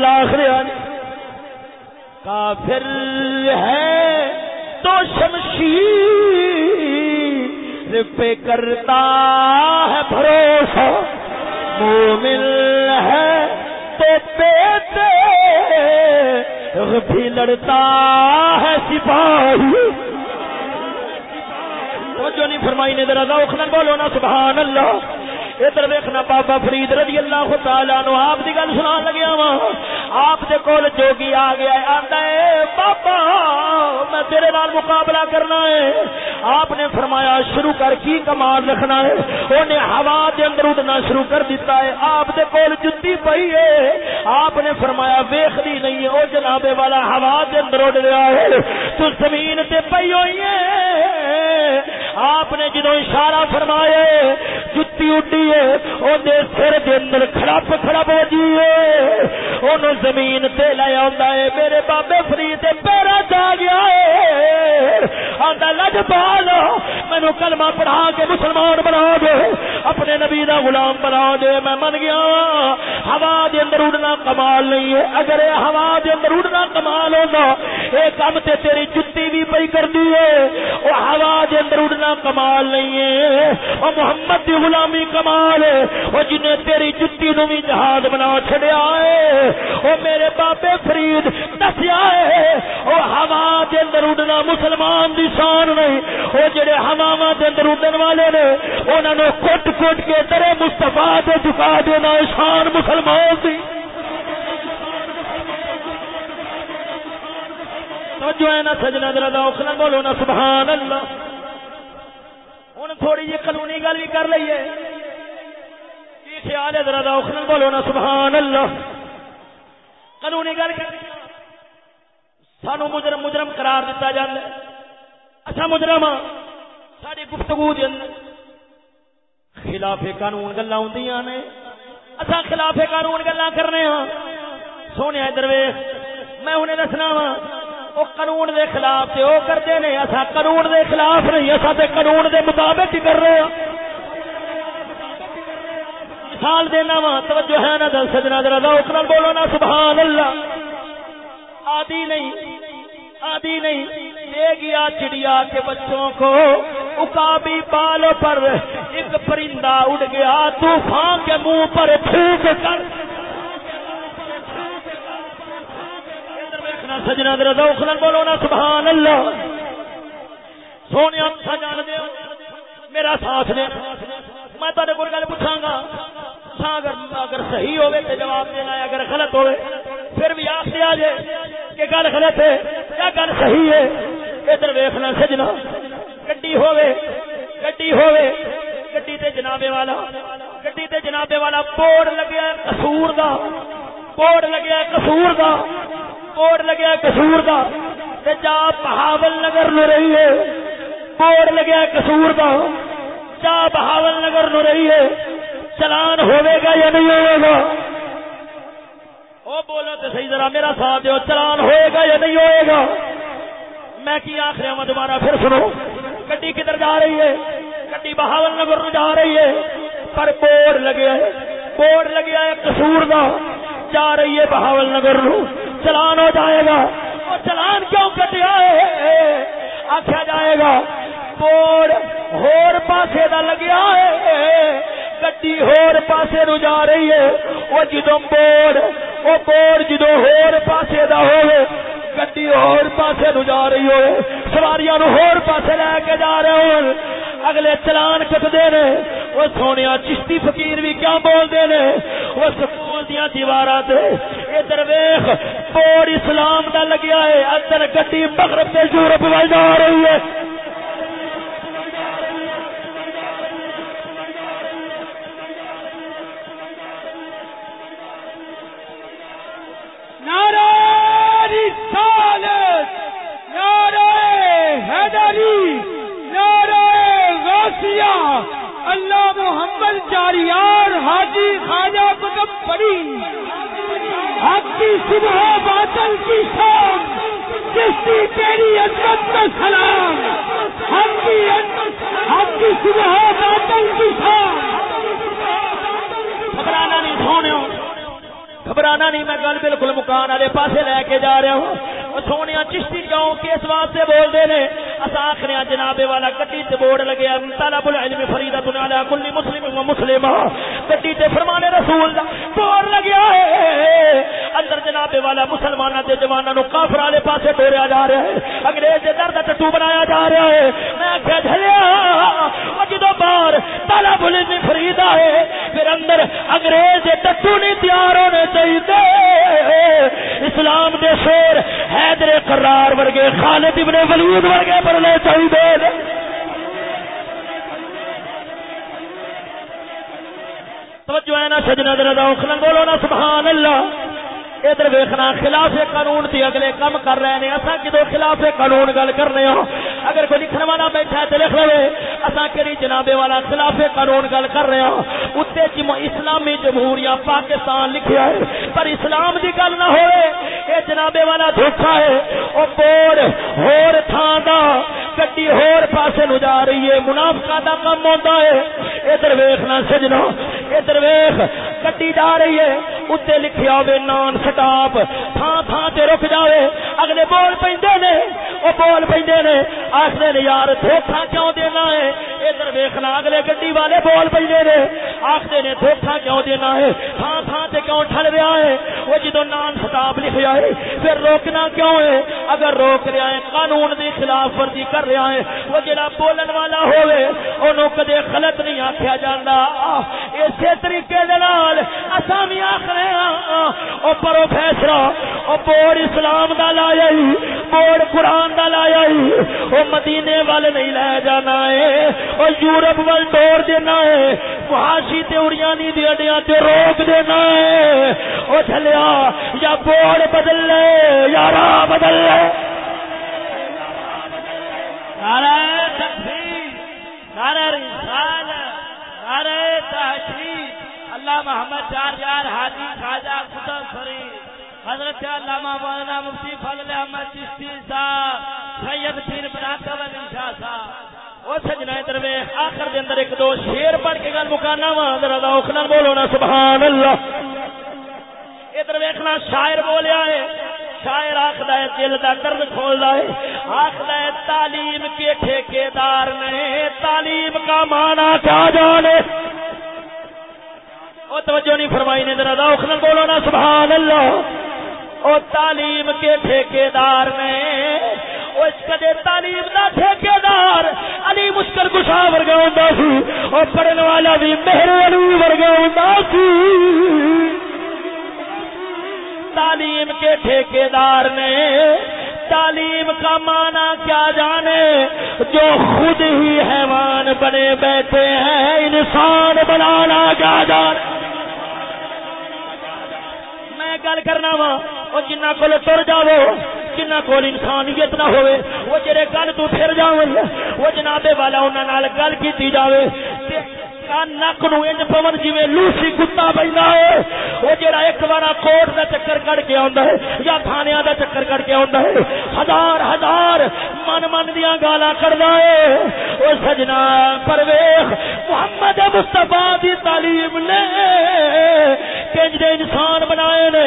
اللہ آخر کافر ہے تو شمشیر پہ کرتا ہے بھروسہ۔ مومن ہے تو بیٹے بھی لڑتا ہے سپاہی۔ توجہ نہیں فرمائی نے، ذرا ذوق نہ بولو نا، سبحان اللہ۔ ادھر دیکھنا بابا فرید رضی اللہ تعالی عنہ، آپ دی گل سنا لگیا وا آپ دے کول جوگی آ گیا ہے، آندا ہے، بابا، میں تیرے نال مقابلہ کرنا ہے۔ آپ نے فرمایا، شروع کر، کی کمال رکھنا ہے؟ اونے ہوا دے اندر اڑنا شروع کر دیتا ہے۔ آپ دے کول جُتی پئی ہے۔ آپ نے فرمایا، ویکھدی نہیں ہے، او جناب والا، ہوا دے اندر اڑ رہا ہے۔ تو زمین تے پئی ہوئی ہے۔ آپ نے جدو اشارہ فرمایا جتی اڈی ہے او دے سر دے اندر کھڑپ کھڑپ ہو جی ہے۔ اونوں زمین تے لے آندا ہے، میرے بابے فرید دے پیرا جا گیا ہے۔ آندا، لج پال مینوں کلمہ پڑھا کے مسلمان بنا دے، اپنے نبی دا غلام بنا دے۔ میں من گیا ہاں، ہوا دے اندر اڑنا کمال نہیں ہے۔ اگر ہوا دے اندر اڑنا کمال ہوگا اے کم تے تیری جتی بھی پئی کردی ہے۔ او ہوا دے اندر اڑنا کمال نہیں ہے۔ او محمد دی غلامی کمال ہے۔ او جنے تیری جتی نو بھی جہاد بنا چھڑیا ہے۔ او میرے بابے فرید دسیا ہے۔ او ہوا دے اندر اڑنا مسلمان دی شان نہیں۔ او جڑے ہواواں دے اندر اڑن والے نے، انہاں نو کٹ کٹ کے تیرے مصطفی تے جھکا دینا شان مسلمان دی۔ تو جو ہے نا سجنا ذرا ذوق بولو نا سبحان اللہ ہن تھوڑی جی قانونی گل بھی کر لئیے۔ کی خیال ہے ذرا ذوق بولو نا سبحان اللہ قانونی گل کر سانو مجرم مجرم قرار دیتا جاندہ ہے۔ اچھا مجرم ہاں۔ ساری گفتگو دے اندر خلاف قانون گلا ہوندیاں نے۔ اچھا خلاف قانون گلا کرنے ہاں۔ سونے ادھر ویخ میں انہیں دسنا وا وہ قانون دے خلاف تے وہ کرتے نے اصا قانون دے خلاف نہیں اصا تے قانون دے مطابق ہی کر رہے ہاں۔ مثال دینا وا، توجہ ہے نا دل سجنا، ذرا ذوق نال بولو نا، سبحان اللہ۔ آدی نہیں آدی نہیں، لے گیا چڑیا کے بچوں کو۔ اکابی بال پر ایک پرندہ اڑ گیا، طوفان کے منہ پر پھونک کر۔ نا سجنا در ذوق بولو نا سبحان اللہ سونے اچھا جان دے میرا ساتھ دے۔ میں تہاڈے کول گل پوچھاں گا اگر اگر صحیح ہوے تے جواب دینا ہے، اگر غلط ہوے پھر بھی آخ دیا جے کہ گل غلط ہے یا گل صحیح ہے، ادھر ویکھنا سجنا۔ گڈی ہوے گڈی ہوے گڈی تے جنابے والا، گڈی تے جنابے والا، بورڈ لگیا قصور دا۔ بورڈ لگیا قصور دا۔ بورڈ لگیا قصور دا، تے جا بہاول نگر نو رہی ہے۔ بورڈ لگیا قصور دا، جا بہاول نگر نو رہی ہے۔ چلان ہوئے گا یا نہیں ہوئے گا؟ او بولو تو صحیح، ذرا میرا ساتھ دیو، چلان ہوئے گا یا نہیں ہوئے گا؟ میں کی آخر ہوں دوبارہ پھر سنو۔ گڈی کدھر جا رہی ہے؟ گڈی بہاول نگر نو جا رہی ہے۔ پر بورڈ لگے ہے بورڈ لگیا ہے قصور دا، جا رہی ہے بہاول نگر نو۔ چلان ہو جائے گا۔ وہ چلان کیوں کٹیا ہے آخیا جائے گا۔ بورڈ ہور پاسے دا لگیا ہے۔ گڈی ہور پاسے نو جا رہی ہے۔ وہ جدو بورڈ وہ بورڈ جدو ہور پاسے دا ہوئے گڈی ہور پاسے نو جا رہی ہوئے سواریاں نو ہور پاسے لے کے جا رہے ہو اگلے چلان کٹتے نے۔ وہ سونے چشتی فقیر بھی کیا بولتے نے؟ وہ سکول دیا دیوار ادھر ویخ بورڈ اسلام دا لگیا ہے ادھر گڈی مغرب سے یورپ وال جا رہی ہے۔ نعرہ رسالت، نعرہ حیدری، نعرہ غوثیہ اللہ محمد چاریار حاجی خواجہ قدم پڑی حق کی صبح باطل کی شام کشتی تیری عزت کا سلام، حق کی حق کی صبح باطل کی شام گھبرانا نہیں سونے گھبرانا نہیں، میں گل بالکل مکان والے پاسے لے کے جا رہا ہوں۔ سونے چشتی کیوں کس واسطے بولتے نے اصا آخر جناب والا گڈی تے بورڈ لگے طلب العلم فریدا علی کل مسلم و مسلمہ۔ گڈی تے فرمان رسول دا بورڈ لگیا ہے اندر جناب والا مسلماناں دے جواناں نو کافر والے پاسے ٹوریا جا رہا ہے۔ انگریز دے درد ٹٹو بنایا جا رہا ہے۔ میں آخیا جھلیا جدو باہر طلب العلم فریدا ہے پھر اندر انگریز دے ٹٹو نہیں تیار ہونے چاہیے اسلام دے شیر، حیدر قرار ورگے، خالد ابن ولید ورگے بننے چاہیے توجہ ہے نا، سجنا دل اوکھلن بولو نا، سبحان اللہ۔ ادھر ویخنا خلاف قانون تھی اگلے کم کر رہے ہیں۔ اصا کدو خلاف قانون گل کرنے ہو ہاں؟ اگر کوئی لکھنے والا بیٹھا ہے تو لکھ لو۔ اصا کہڑی جنابے والا خلاف قانون گل کر رہے ہوں اتنے اسلامی جمہوریہ پاکستان لکھیا ہے، پر اسلام دی گل نہ ہوئے۔ یہ جنابے والا دھوکھا ہے۔ وہ بورڈ ہور تھان دا، گڈی ہور پاسے نو جا رہی ہے۔ منافقہ دا کم ہوتا ہے۔ ادھر ویخنا سجنا، ادھر ویخ گڈی جا رہی ہے اتنے لکھیا ہوئے نان سٹاپ تھان تھان تے رک جاوے۔ اگلے بول پیندے نے، او بول پیندے نے۔ آخر نے، یار دھوکھا کیوں دینا ہے؟ ادھر ویکھنا اگلے گڈی والے بول پیندے نے۔ آخر نے، دھوکھا کیوں دینا ہے؟ تھان تھان تے کیوں ٹھل رہا ہے؟ وہ جدو نان سٹاپ لکھیا ہے، پھر روکنا کیوں ہے؟ اگر روک رہا ہے، قانون دی خلاف ورزی کر رہا ہے، وہ جڑا بولن والا ہوئے اونوں کدے غلط نہیں آکھیا جاندا۔ اسی طریقے دے نال نال اساں بھی آکھنے ہاں۔ او پرو فیصلہ، او بورڈ اسلام دا لایا ہی، بورڈ قرآن دا لایا ہی۔ او مدینے والے نہیں لے جانا ہے، او یورپ وال توڑ دینا ہے۔ فحاشی تے اڑیانی دی اڈیاں تے روک دینا ہے۔ او چلیا یا بورڈ بدل لے، یا راہ بدل لے۔ نعرہ تکبیر، نعرہ رسالت، نعرہ تحقیق اللہ محمد چار یار حاجی خواجہ خدا فری حضرت علامہ مولانا مفتی فضل احمد چشتی صاحب، سید پیر بناتا ولی شاہ صاحب۔ او سجنا ادھر آخر دے اندر ایک دو شیر پڑھ کے گل مکانا وا، ذرا ذوق نال بولو نا سبحان اللہ ادھر ویکھنا، شاعر بولیا ہے، شاعر آخدا ہے، دل دا درد کھولدا ہے۔ آخدا ہے، تعلیم کے ٹھیکیدار نے، تعلیم کا معنی کیا جانے؟ او توجہ نہیں فرمائی نے ذرا ذوق نال بولو نا سبحان اللہ او تعلیم کے ٹھیکیدار نے، او اس کدے تعلیم دا ٹھیکیدار، علی مشکل کشا ورگا ہوندا سی۔ او پڑھن والا بھی مہر علی ورگا ہوندا سی۔ تعلیم کے ٹھیکیدار نے، تعلیم کا معنی کیا جانے؟ جو خود ہی حیوان بنے بیٹھے ہیں، انسان بنانا کیا جانے؟ گل کرنا وا وہ جنہ کول تر جاؤ جنہ کول انسانیت نہ ہوئے وہ جڑے گل تو پھر جاؤ وہ جنابے والا انہوں نال گل کی جاوے نک نو انج پون جی لوسی کتا بہنا ہے وہ جڑا ایک بار کوٹ دا چکر کٹ کے آندا ہے، یا تھانیاں دا چکر کٹ کے آندا ہے۔ ہزار ہزار من من دیا گالا کردا ہے۔ او سجنا پرویخ محمد مصطفی دی تعلیم نے کنج دے انسان بنائے نے۔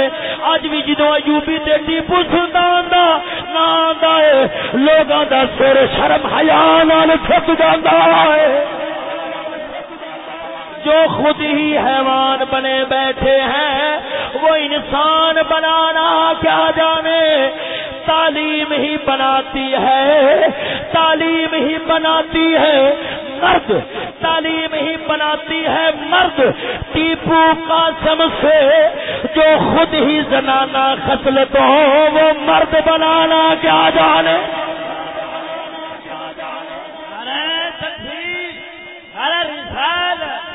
اج بھی جدو ایوبی تے ٹیپو سلطان دا نا آندا ہے، لوگاں دا سر شرم حیا نال تھک جاندا ہے۔ جو خود ہی حیوان بنے بیٹھے ہیں وہ انسان بنانا کیا جانے تعلیم ہی بناتی ہے تعلیم ہی بناتی ہے مرد تعلیم ہی بناتی ہے مرد ٹیپو قاسم سے جو خود ہی زنانہ خصلت ہو وہ مرد بنانا کیا جانے نعرہ تکبیر رسالت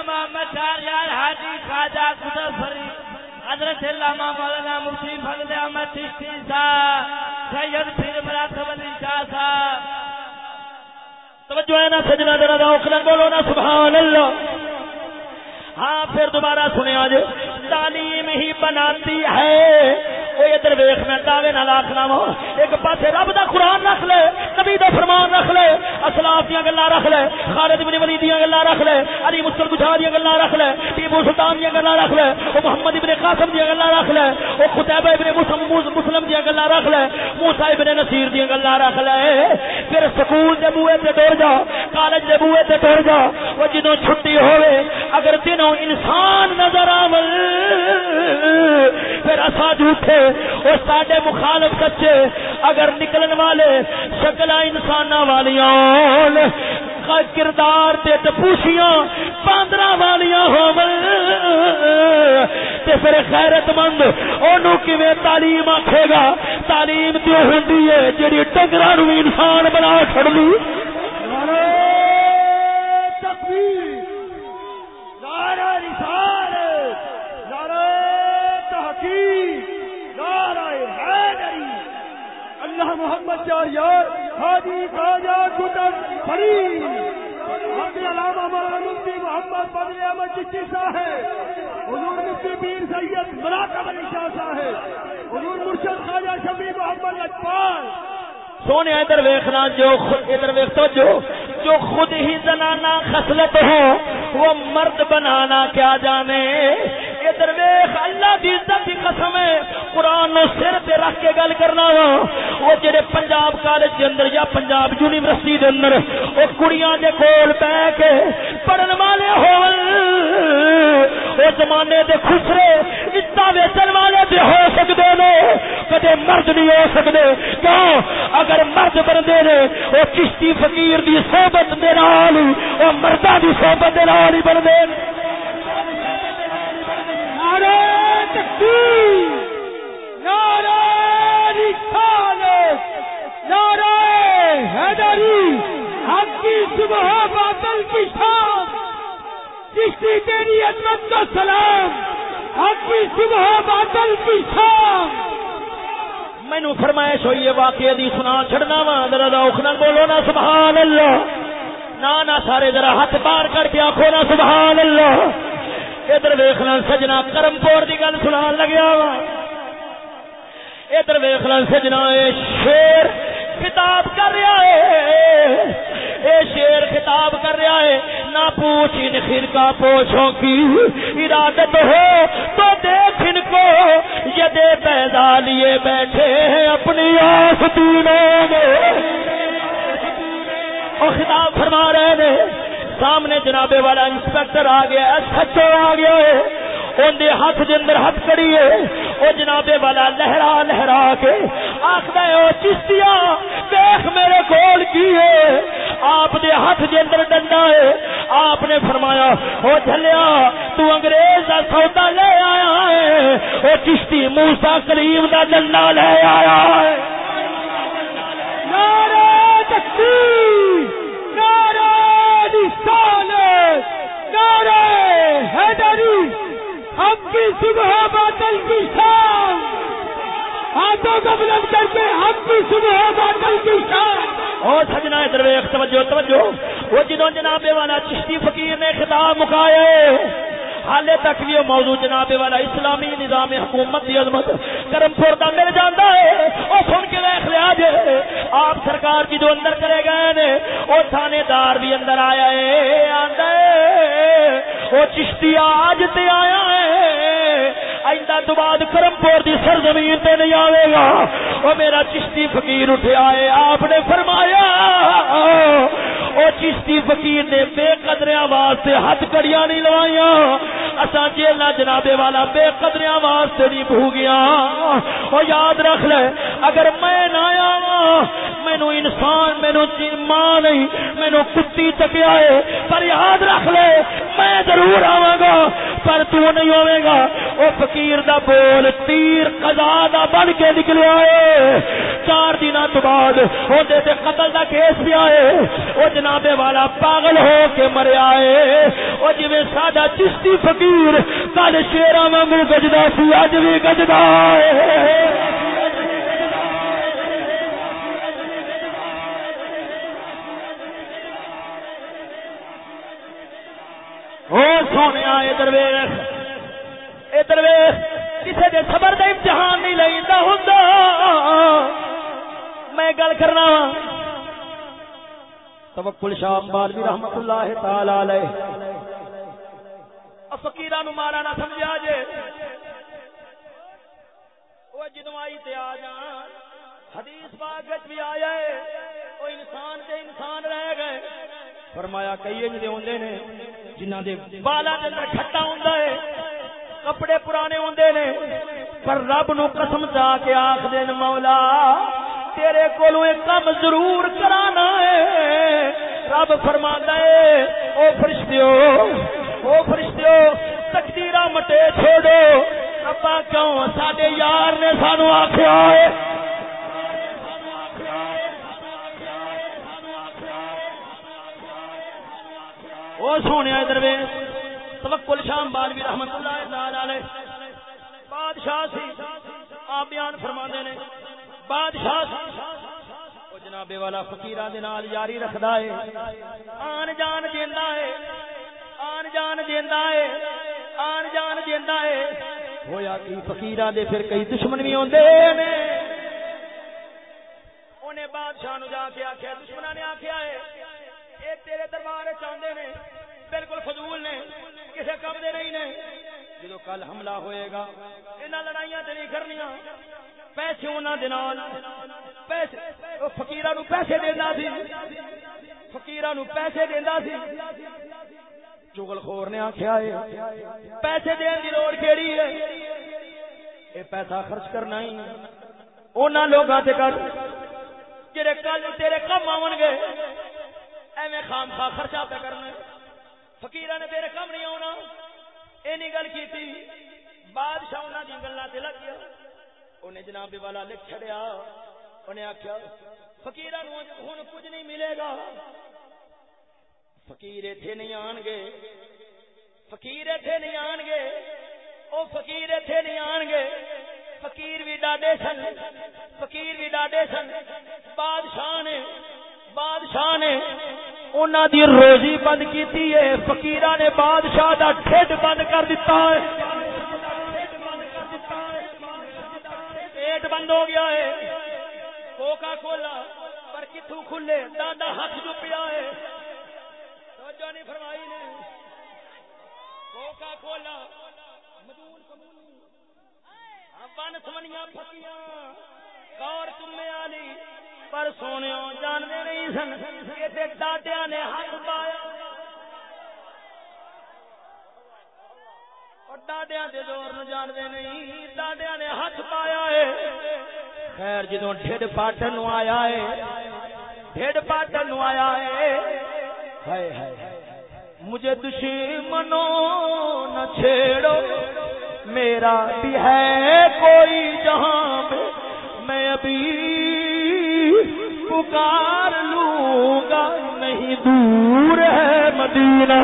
علامہ محمد شہریار حاجی خواجہ قدر فرید حضرت علامہ مولانا مفتی فضل احمد چشتی صاحب، سید پیر مراتب علی شاہ صاحب۔ توجہ ہے نا سجنا ذرا روکنا بولو نا سبحان اللہ۔ ہاں پھر دوبارہ سنے آج۔ تعلیم ہی بناتی ہے۔ وہ ادھر ویخ، میں دعوے نہ آخنا وا؟ ایک پاسے رب دا قرآن رکھ لے، نبی دا فرمان رکھ لے، اسلاف دیا گلا رکھ لے، خالد بن ولی دیا گلا رکھ لے، علی مسل گجھا دیا گلا رکھ لے ٹیپو سلطان دیا گلا رکھ لے وہ محمد ابن قاسم دیا گلا رکھ لے وہ خطیب ابن مسلم دیا گلا رکھ لے موسا ابن نصیر دیا گلا رکھ لے۔ پھر سکول دے بوئے تے ٹر جا، کالج دے بوئے تے ٹر جا، وہ جدوں چھٹی ہوئے اگر دنوں انسان نظر آول، پھر اصا جھوٹے اور ساڈے مخالف سچے اگر نکلن والے شکل انسان والیاں کردار تے ٹپوشیاں باندرا والیاں ہوول تے پھر خیرت مند اونوں کیویں تعلیم آکھے گا؟ تعلیم تے ہوندی ہے جڑی ٹنگراں نو انسان بنا چھڑدی نعرہ تکبیر نعرہ رسالت نعرہ تحقیق نعرہ حیدری اللہ محمد چاریار حاجی خواجہ گدر فرید حضرت علامہ مولانا مفتی محمد فضل احمد چشتی صاحب حضور مفتی پیر سید مراقب علی شاہ صاحب حضور مرشد خواجہ شفیع محمد لجپال سونے، ادھر ویخنا جو خود ادھر ویخ تو جو جو خود ہی زنانا خصلت ہو، وہ مرد بنانا کیا جانے؟ ادھر ویخ، اللہ دی عزت کی قسم ہے، قرآن نو سر تے رکھ کے گل کرنا وا وہ جڑے پنجاب کالج دے اندر یا پنجاب یونیورسٹی دے اندر وہ کڑیاں دے کول بیٹھ کے پڑھن والے ہون، وہ زمانے دے خسرے اتا ویچن والے بھی ہو سکتے نے، کدے مرد نہیں ہو سکتے کیوں؟ اگر مرد بنتے نے، وہ چشتی فقیر دی صحبت دے نال وہ مردہ دی صحبت دے نال ہی بنتے نعرہ تکبیر، نعرہ رسالت۔ نعرہ حیدری حق کی صبح باطل کی شام چشتی تیری عظمت کا سلام حق کی صبح باطل کی شام مینو فرمائش ہوئی ہے، واقعہ دی سنا چھڑنا وا، ذرا روک نہ بولو نا سبحان اللہ نہ نہ سارے ذرا ہاتھ پار کر کے آخو نا سبحان اللہ ادھر ویخنا سجنا کرم پور کی گل سنا لگیا وا۔ ادھر ویخنا سجنا اے شیر۔ خطاب کر رہا ہے۔ اے شیر خطاب کر رہا ہے۔ نہ پوچھ ان خیر کا پوچھوں کی ارادت ہو تو دیکھ ان کو۔ یہ دے پیدا لیے بیٹھے ہیں اپنی آس دینوں میں۔ اور خطاب فرما رہے نے سامنے جنابے والا انسپیکٹر آ گیا ایس ایچ آ گیا ہے۔ اندے ہاتھ دے اندر ہاتھ کڑی ہے۔ او جنابے والا لہرا لہرا کے آخدا ہے، او چشتیا دیکھ میرے کول کی ہے؟ آپ دے ہاتھ دے اندر ڈنڈا ہے۔ آپ نے فرمایا او جھلیا، تو انگریز دا سودا لے آیا ہے۔ او چشتی موسی کریم دا ڈنڈا لے آیا ہے۔ نعرہ تکبیر، نعرہ رسالت، نعرہ حیدری۔ حق کی صبح باطل کی شام ہاتھوں کو بلند کر کے حق کی صبح باطل کی شام۔ او سجنا ادھر ویکھ توجہ توجہ۔ وہ جدوں جناب والا چشتی فقیر نے خطاب مکائے حالے تک بھی موضوع جناب والا اسلامی نظام حکومت کی عظمت کرم پور کا مل جاتا ہے۔ وہ سن کے ویخ لیا جے، آپ سرکار کی جو اندر کرے گئے نے وہ تھانے دار بھی اندر آیا ہے، آندا ہے۔ وہ چشتی آج تے آیا ہے۔ آئندہ تو بعد کرم پور دی سرزمین تے نہیں آئے گا۔ وہ میرا چشتی فقیر اٹھیا ہے آپ نے فرمایا وہ چشتی فقیر نے بے قدریاں واسطے ہاتھ کڑیاں نہیں لوائیاں۔ اساں جیلا جنابے والا بے قدریاں واسطے نہیں بھو گیا۔ وہ یاد رکھ لے، اگر میں نہ آیا مینو انسان مینو ماں نہیں مینو کتی چکیا ہے پر یاد رکھ لے، میں ضرور آواں گا، پر تو نہیں ہوے گا۔ او فقیر دا بول تیر قضا دا بن کے نکلیا ہے چار دن تو بعد اودے تے قتل دا کیس بھی آئے۔ او جنابے والا پاگل ہو کے مریا ہے او جویں ساڈا چشتی فقیر کل شیراں وانگو گجدا سی اج بھی گجدا ہے۔ توکل شاہ مالوی رحمت اللہ تعالی علیہ۔ فقیران مارا نہ سمجھا جے۔ وہ جدو آئی تے آ جان حدیث پاک بھی آیا ہے۔ وہ انسان تے انسان رہ گئے۔ فرمایا کئی انج دے ہوندے نے، جنہاں دے بالا دے اندر کھٹا ہوندا ہے، کپڑے پرانے ہوندے نے، پر رب نو قسم جا کے آکھ دین مولا، تیرے کولوں ایک کم ضرور کرانا ہے۔ رب فرماندا ہے، او فرشتیو او فرشتیو تقدیرہ مٹے چھوڑو۔ ابا کیوں؟ ساڈے یار نے سانو آکھیا ہے۔ او سونے ادھر وے توکل شام بالوی رحمت اللہ تعالی علیہ۔ بادشاہ سی، آپ بیان فرماندے نے۔ بادشاہ سی جناب والا فقیراں دے نال یاری رکھدا ہے۔ آن جان دیندا ہے۔ آن جان دیندا ہے۔ آن جان دیندا ہے۔ ہویا کی فقیراں دے پھر کئی دشمن بھی ہوندے نے۔ اونے بادشاہ نو جا کے آکھیا، دشمناں نے آکھیا ہے، اے تیرے دربار چاندے آندے نے۔ بالکل فضول نے، کسے کم دے نہیں نے۔ جدو کل حملہ ہوئے گا، انہاں لڑائیاں تے نہیں کرنیاں۔ پیسے انہاں دے نال۔ پیسے، او فقیراں نو پیسے دیندا سی۔ فقیراں نو پیسے دیندا سی۔ چغل خور نے آکھیا ہے پیسے دین دی لوڑ کیڑی ہے اے پیسہ خرچ کرنا ہی۔ انہاں لوگاں تے کر، جڑے کل تیرے کم آون گے، ایویں خام خواہ خرچہ پہ کرنا۔ فقیرہ نے تیرے کم نہیں آنا اینی گل کی تھی بادشاہ انہاں دی گلاں تے لگ گیا۔ انہیں جناب والا لکھ چھڑیا۔ انہیں آکھیا، فقیرہ نو ہن کچھ نہیں ملے گا۔ فقیر ایتھے نہیں آن گے۔ فقیر ایتھے نہیں آن گے۔ او فقیر ایتھے نہیں آن گے۔ فقیر بھی ڈاڈے سن۔ فقیر بھی ڈاڈے سن۔ بادشاہ نے بادشاہ نے انہاں دی روزی بند کیتی ہے۔ فقیراں نے بادشاہ دا ٹھڈ بند کر دیتا ہے۔ پیٹ بند ہو گیا ہے۔ کوکا کولا، پر کتھوں کھلے، دادا ہاتھ جو پیا ہے۔ توجہ نہیں فرمائی نے۔ کوکا کولا، مدون کمونی۔ ہاں، بن سمنیاں پھکیاں۔ کور تمے والی۔ پر سونے جانتے نہیں سن یہ نے ہاتھ پایا۔ ڈاڈیا کے دور نو جانتے نہیں ڈاڈیا نے ہاتھ پایا ہے۔ خیر جدو ڈھڈ پاٹن نو آیا ہے، ڈھڈ پاٹن نو آیا ہے۔ ہائے ہائے مجھے دشمنوں نہ چھیڑو۔ میرا بھی ہے کوئی جہاں میں میں ابھی پکار لوں گا نہیں دور ہے مدینہ۔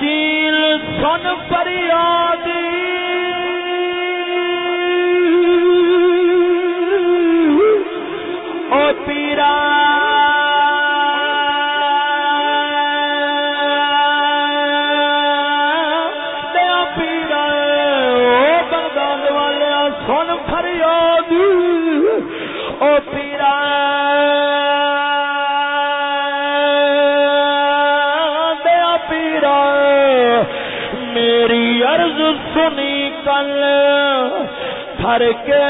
چیل سن فریادی۔ او پیرا کے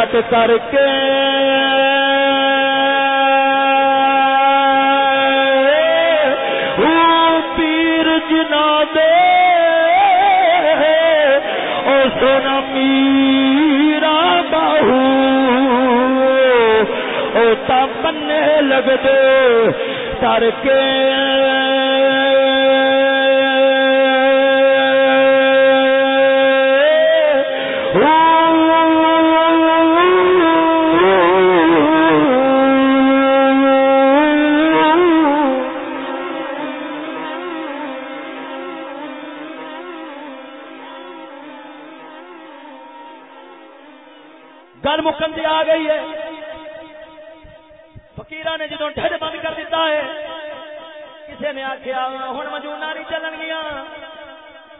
چھٹ کر کے۔ پیر جنا دے۔ او سونا میرا باہو۔ او تا بننے لگ دے تر کے۔ فقیرہ نے جدو ڈھڈ بند کر دیتا ہے کسی نے آخیا ہوں مجونا نہیں چلن گیا۔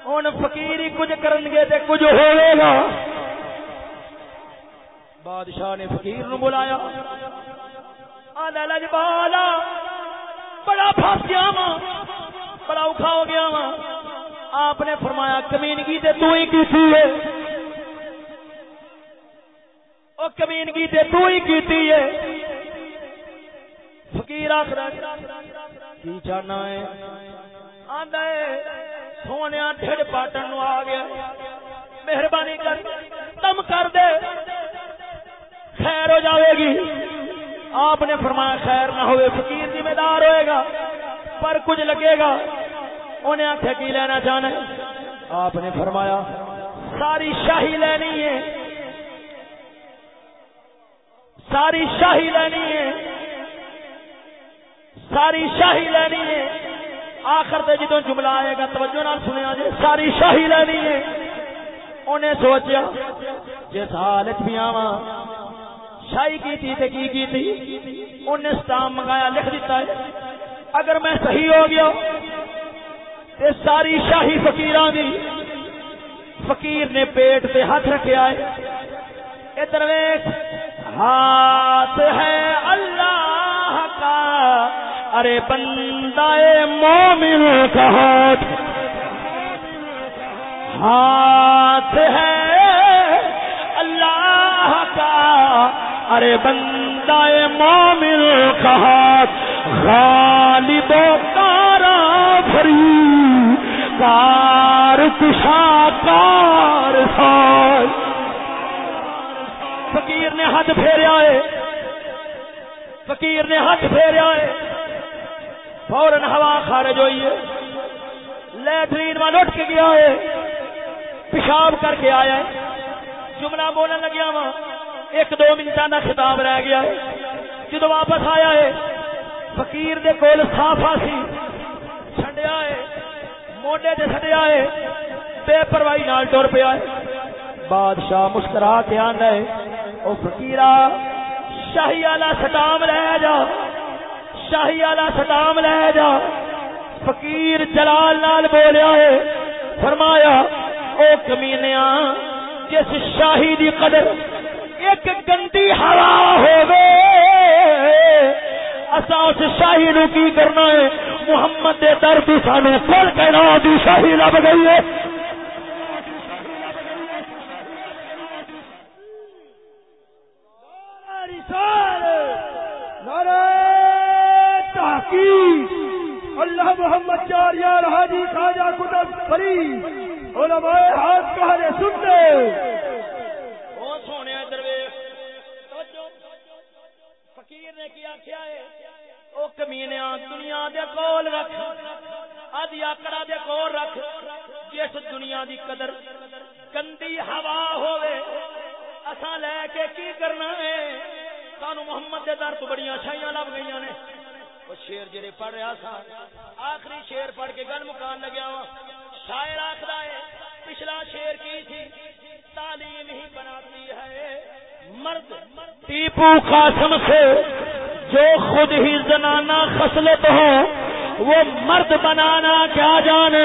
ہوں فقیر ہی کچھ کرن گے تے کچھ ہوئے گا۔ بادشاہ نے فقیر نو بلایا آدھا لجبالا بڑا پھس گیا وا بڑا اوکھا ہو گیا وا آپ نے فرمایا، کمینگی تے تو ہی کی ہے۔ او کمینگی تے تو ہی کیتی ہے۔ فقیر آخر کی چاہنا ہے؟ آندا ہے سونیا ڈھڑ پاٹن نو آ گیا۔ مہربانی کر تم کر دے۔ خیر ہو جاوے گی۔ آپ نے فرمایا خیر نہ ہوئے، فقیر ذمہ دار ہوئے گا۔ پر کچھ لگے گا۔ انہیں آخیا کی لینا چاہنا آپ نے فرمایا، ساری شاہی لینی ہے۔ ساری شاہی لینی ہے۔ ساری شاہی لینی ہے۔ آخر تے جدو جملہ آئے گا، توجہ نال سنیا جی ساری شاہی لینی ہے۔ انہیں سوچیا، جس حالت بھی آوا شاہی کی تھی تے کی کی تھی انہیں سٹام منگایا، لکھ دیتا ہے۔ اگر میں صحیح ہو گیا، تے ساری شاہی فقیران دی، فقیر نے پیٹ تے ہاتھ رکھیا ہے۔ ادھر ویکھ، ہاتھ ہے اللہ۔ ارے بندہ مومن کا ہاتھ۔ ہاتھ ہے اللہ کا۔ ارے بندہ مومن کا ہاتھ۔ غالب و کارا بھری کار کشا کار سال فقیر نے ہاتھ پھیریا ہے فقیر نے ہاتھ پھیریا ہے فوراً ہوا خارج ہوئی ہے۔ لیٹرین میں لٹ کے گیا ہے۔ پیشاب کر کے آیا ہے۔ جملہ بولنے لگیا وا ایک دو منٹا کا خطاب رہ گیا ہے۔ جدو واپس آیا ہے، فقیر دے کول صافا سی۔ چھڈیا ہے۔ موڈے تے چھڈیا ہے۔ بے پرواہی نال ٹر پیا ہے۔ بادشاہ مسکرا کے آندا ہے۔ او فقیرا، شاہی والا سٹام لے جا۔ شاہی والا سٹام لے جا۔ فقیر جلال نال بولیا ہے۔ فرمایا، او کمینیا جس شاہی دی قدر ایک گندی ہوا ہوے اسا اس شاہی نو کی کرنا ہے؟ محمد دے در تو سانو کل کہنا دی شاہی لب گئی ہے۔ کی؟ اللہ محمد چار یار حاجی خواجہ قدس فری علماء ہاتھ کہنے سنتے او سونے درویش۔ فقیر نے کیا کیا ہے؟ او کمینیاں دنیا دے کول رکھ۔ ادی آکڑا دے کول رکھ۔ جس دنیا دی قدر گندی ہوا ہوے اساں لے کے کی کرنا ہے؟ سانو محمد دے در تو بڑی چھائیاں لب گئی نے۔ وہ شیر جڑے پڑھ رہا سا، آخری شیر پڑھ کے گل مکان لگیا وا۔ شاعر آخر ہے، پچھلا شیر کی تھی؟ تعلیم ہی بناتی ہے۔ مرد ٹیپو قاسم سے جو خود ہی زنانہ خصلت ہو، وہ مرد بنانا کیا جانے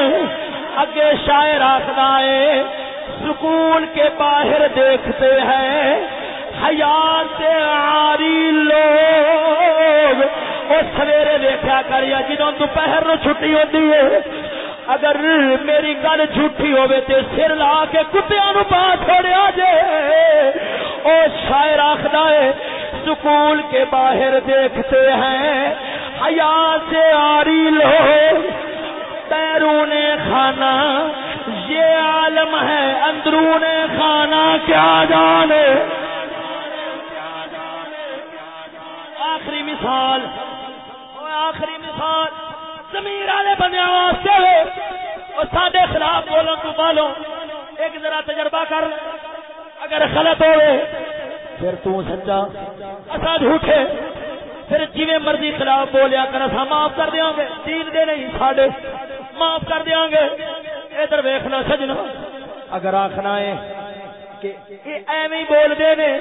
اگے شاعر آخر ہے سکول کے باہر دیکھتے ہیں، حیات سے آری لوگ۔ وہ سویرے دیکھا کر یا جدوں دوپہر نو چھٹی ہوتی ہے، اگر میری گل جھوٹھی ہوے تے سر لا کے کتیا نو پا چھوڑیا جے، او شاعر آخدا ہے، سکول کے باہر دیکھتے ہیں، حیا سے آری لوگ بیرون خانہ، یہ عالم ہے اندرون خانہ، کیا جانے؟ آخری مثال آخری مثال زمین والے بندے واسطے اور سارے خلاف بولن تو بالو ایک ذرا تجربہ کر۔ اگر غلط ہوئے، پھر تو سچا۔ اصا جھوٹے، پھر جی مرضی خلاف بولیا کر اصا معاف کر دیا گے۔ تین دے نہیں، ساڈے۔ معاف کر دیا گے۔ ادھر ویخنا سجنا۔ اگر آخنا ہے کہ ایویں بول دے نے،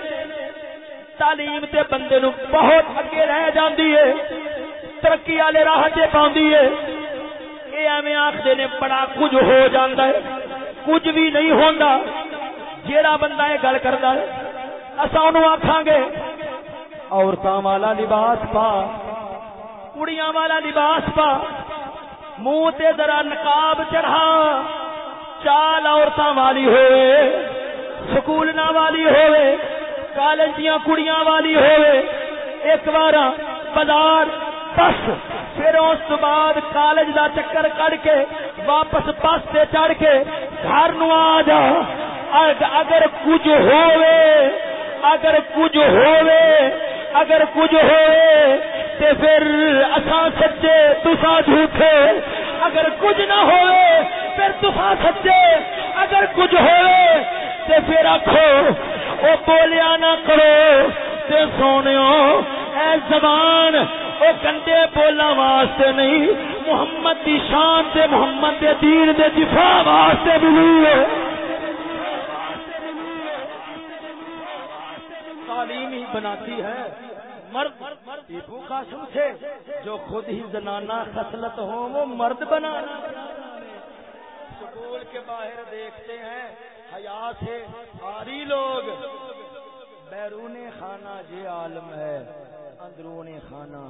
تعلیم تے بندے نو بہت اگے رہ جاندی ہے۔ ترقی والے راہ تے پاندی ہے؟ اے ایویں آکھدے نے بڑا کچھ ہو جاندا ہے، کچھ بھی نہیں ہوندا۔ جیڑا بندہ یہ گل کردا ہے، اساں اونوں آکھاں گے، عورتاں والا لباس پا، کڑیاں والا لباس پا، منہ تے ذرا نقاب چڑھا، چال عورتاں والی ہوئے، سکول نہ والی ہوئے، کالج دیا کڑیاں والی ہوئے، ایک بار بازار بس پھر اس بعد کالج دا چکر کڑ کے واپس بس سے چڑھ کے گھر نو آ جا۔ اگر کچھ ہوئے اگر کچھ ہوئے اگر کچھ ہوئے تے پھر اساں سچے تسا جھوٹے۔ اگر کچھ نہ ہوئے پھر تسا سچے۔ اگر کچھ ہوئے تے پھر آخو او بولیا نہ کرو۔ تے سونے اے زبان او گندے بولنا واسطے نہیں، محمد دی شان تے محمد دے دین دے دفاع واسطے ملی ہے۔ تعلیم ہی بناتی ہے۔ مرد ٹیپو قاسم سے جو خود ہی زنانہ خصلت ہو، وہ مرد بنانا سکول کے باہر دیکھتے ہیں حیا سے آری لوگ۔ بیرون خانہ یہ عالم ہے۔ اندرون خانہ،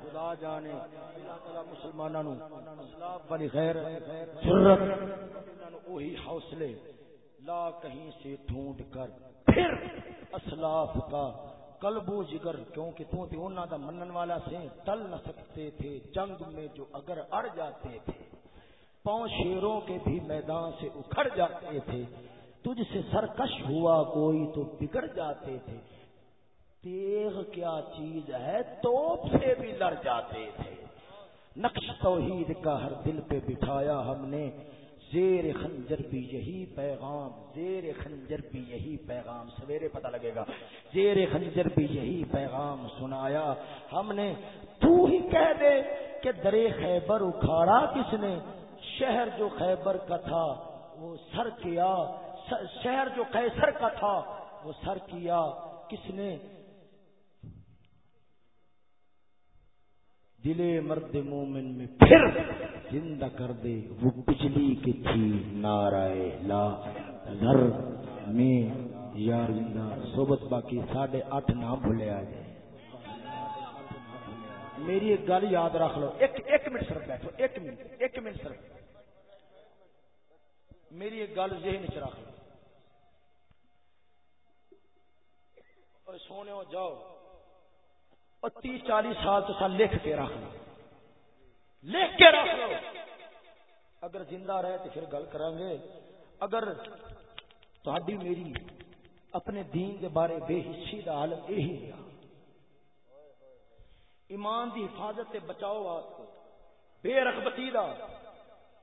خدا جانے اللہ تعالی مسلمانوں اسلاف والی خیر جرت وہی حوصلے لا کہیں سے ڈھونڈ کر، پھر اسلاف کا قلب جگر، کیونکہ تو تے انہاں دا منن والا سے ٹل نہ سکتے تھے، جنگ میں جو اگر اڑ جاتے تھے، پاؤں شیروں کے بھی میدان سے اکھڑ جاتے تھے، تجھ سے سرکش ہوا کوئی تو بگڑ جاتے تھے۔ تیغ کیا چیز ہے؟ توپ سے بھی لڑ جاتے تھے۔ نقش توحید کا ہر دل پہ بٹھایا ہم نے۔ زیر خنجر بھی یہی پیغام، زیر خنجر بھی یہی پیغام۔ سویرے پتہ لگے گا۔ زیر خنجر بھی یہی پیغام سنایا۔ ہم نے تو ہی کہہ دے کہ درے خیبر اکھاڑا کس نے؟ شہر جو خیبر کا تھا، وہ سر کیا۔ شہر جو قیصر کا تھا، وہ سر کیا۔ کس نے؟ دل مرد مومن میں پھر زندہ کر دے وہ بجلی کی تھی نارائے لا ذر میں۔ یار زندہ صحبت باقی ساڑھے آٹھ نہ بھولے آ جائے میری ایک گل یاد رکھ لو۔ ایک ایک منٹ صرف بیٹھو۔ ایک منٹ ایک منٹ صرف۔ میری ایک گل ذہن چ رکھ لو۔ سونے جاؤ۔ اور تیس چالیس سال تو سال لکھ کے رکھ لو۔ لکھ کے رکھ لو۔ اگر زندہ رہے تو پھر گل کریں گے۔ اگر تہاڈی میری اپنے دین کے بارے بے حصی کا عالم یہی رہا ایمان دی حفاظت تے بچاؤ واسطے بے رغبتی دا،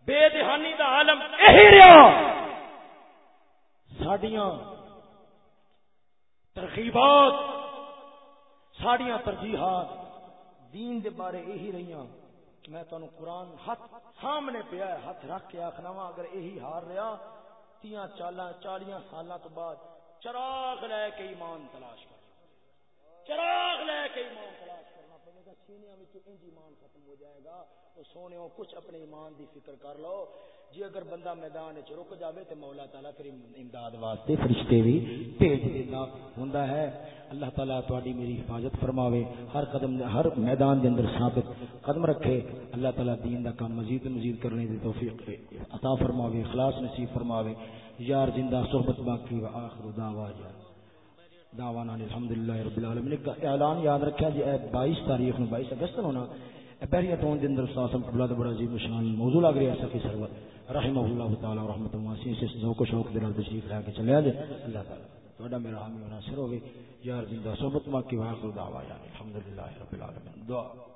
بے دہانی دا عالم یہی رہا۔ ساڈیاں ترغیبات ساڑیاں ترجیحات دین دے بارے یہی رہی میں تمہیں قرآن ہاتھ سامنے پیا ہے، ہاتھ رکھ کے آخنا وا، اگر یہی ہار رہا، تیاں چالاں، چالیاں سالاں تو بعد چراغ لے کے ایمان تلاش کر چراغ لے کے ایمان تلاش کرنا پڑے گا۔ سینیاں انج ایمان ختم ہو جائے گا۔ تو سونے کچھ اپنے ایمان دی فکر کر لو۔ جی اگر بندہ میدان چ رک جاوے تے مولا تعالی پھر امداد واسطے فرشتے بھی بھیج دینا ہوندا ہے۔ اللہ تعالی تہاڈی میری حفاظت فرماوے۔ ہر قدم ہر میدان دے اندر ثابت قدم رکھے۔ اللہ تعالی دین دا کام مزید مزید کرنے دی توفیق عطا فرماوے، اخلاص نصیب فرماوے۔ یار زندہ صحبت باقی و آخر دعوانا دعوانا الحمدللہ رب العالمین۔ کا اعلان یاد رکھا جی 22 تاریخ نو 22 اگست نو نا بحریت دن در ساسم قبلہ بڑا عظیم شان موضوع لگ رہا ہے، سخی سرور۔ رحمہ اللہ تعالی رحمت اللہ سے ذوق و شوق دل تشریف لے کے چلے جے اللہ تعالی تہاڈا میرا حامی و ناصر ہوے یار زندہ صحبت ما کی واخر دعوانا الحمدللہ رب العالمین. دعا.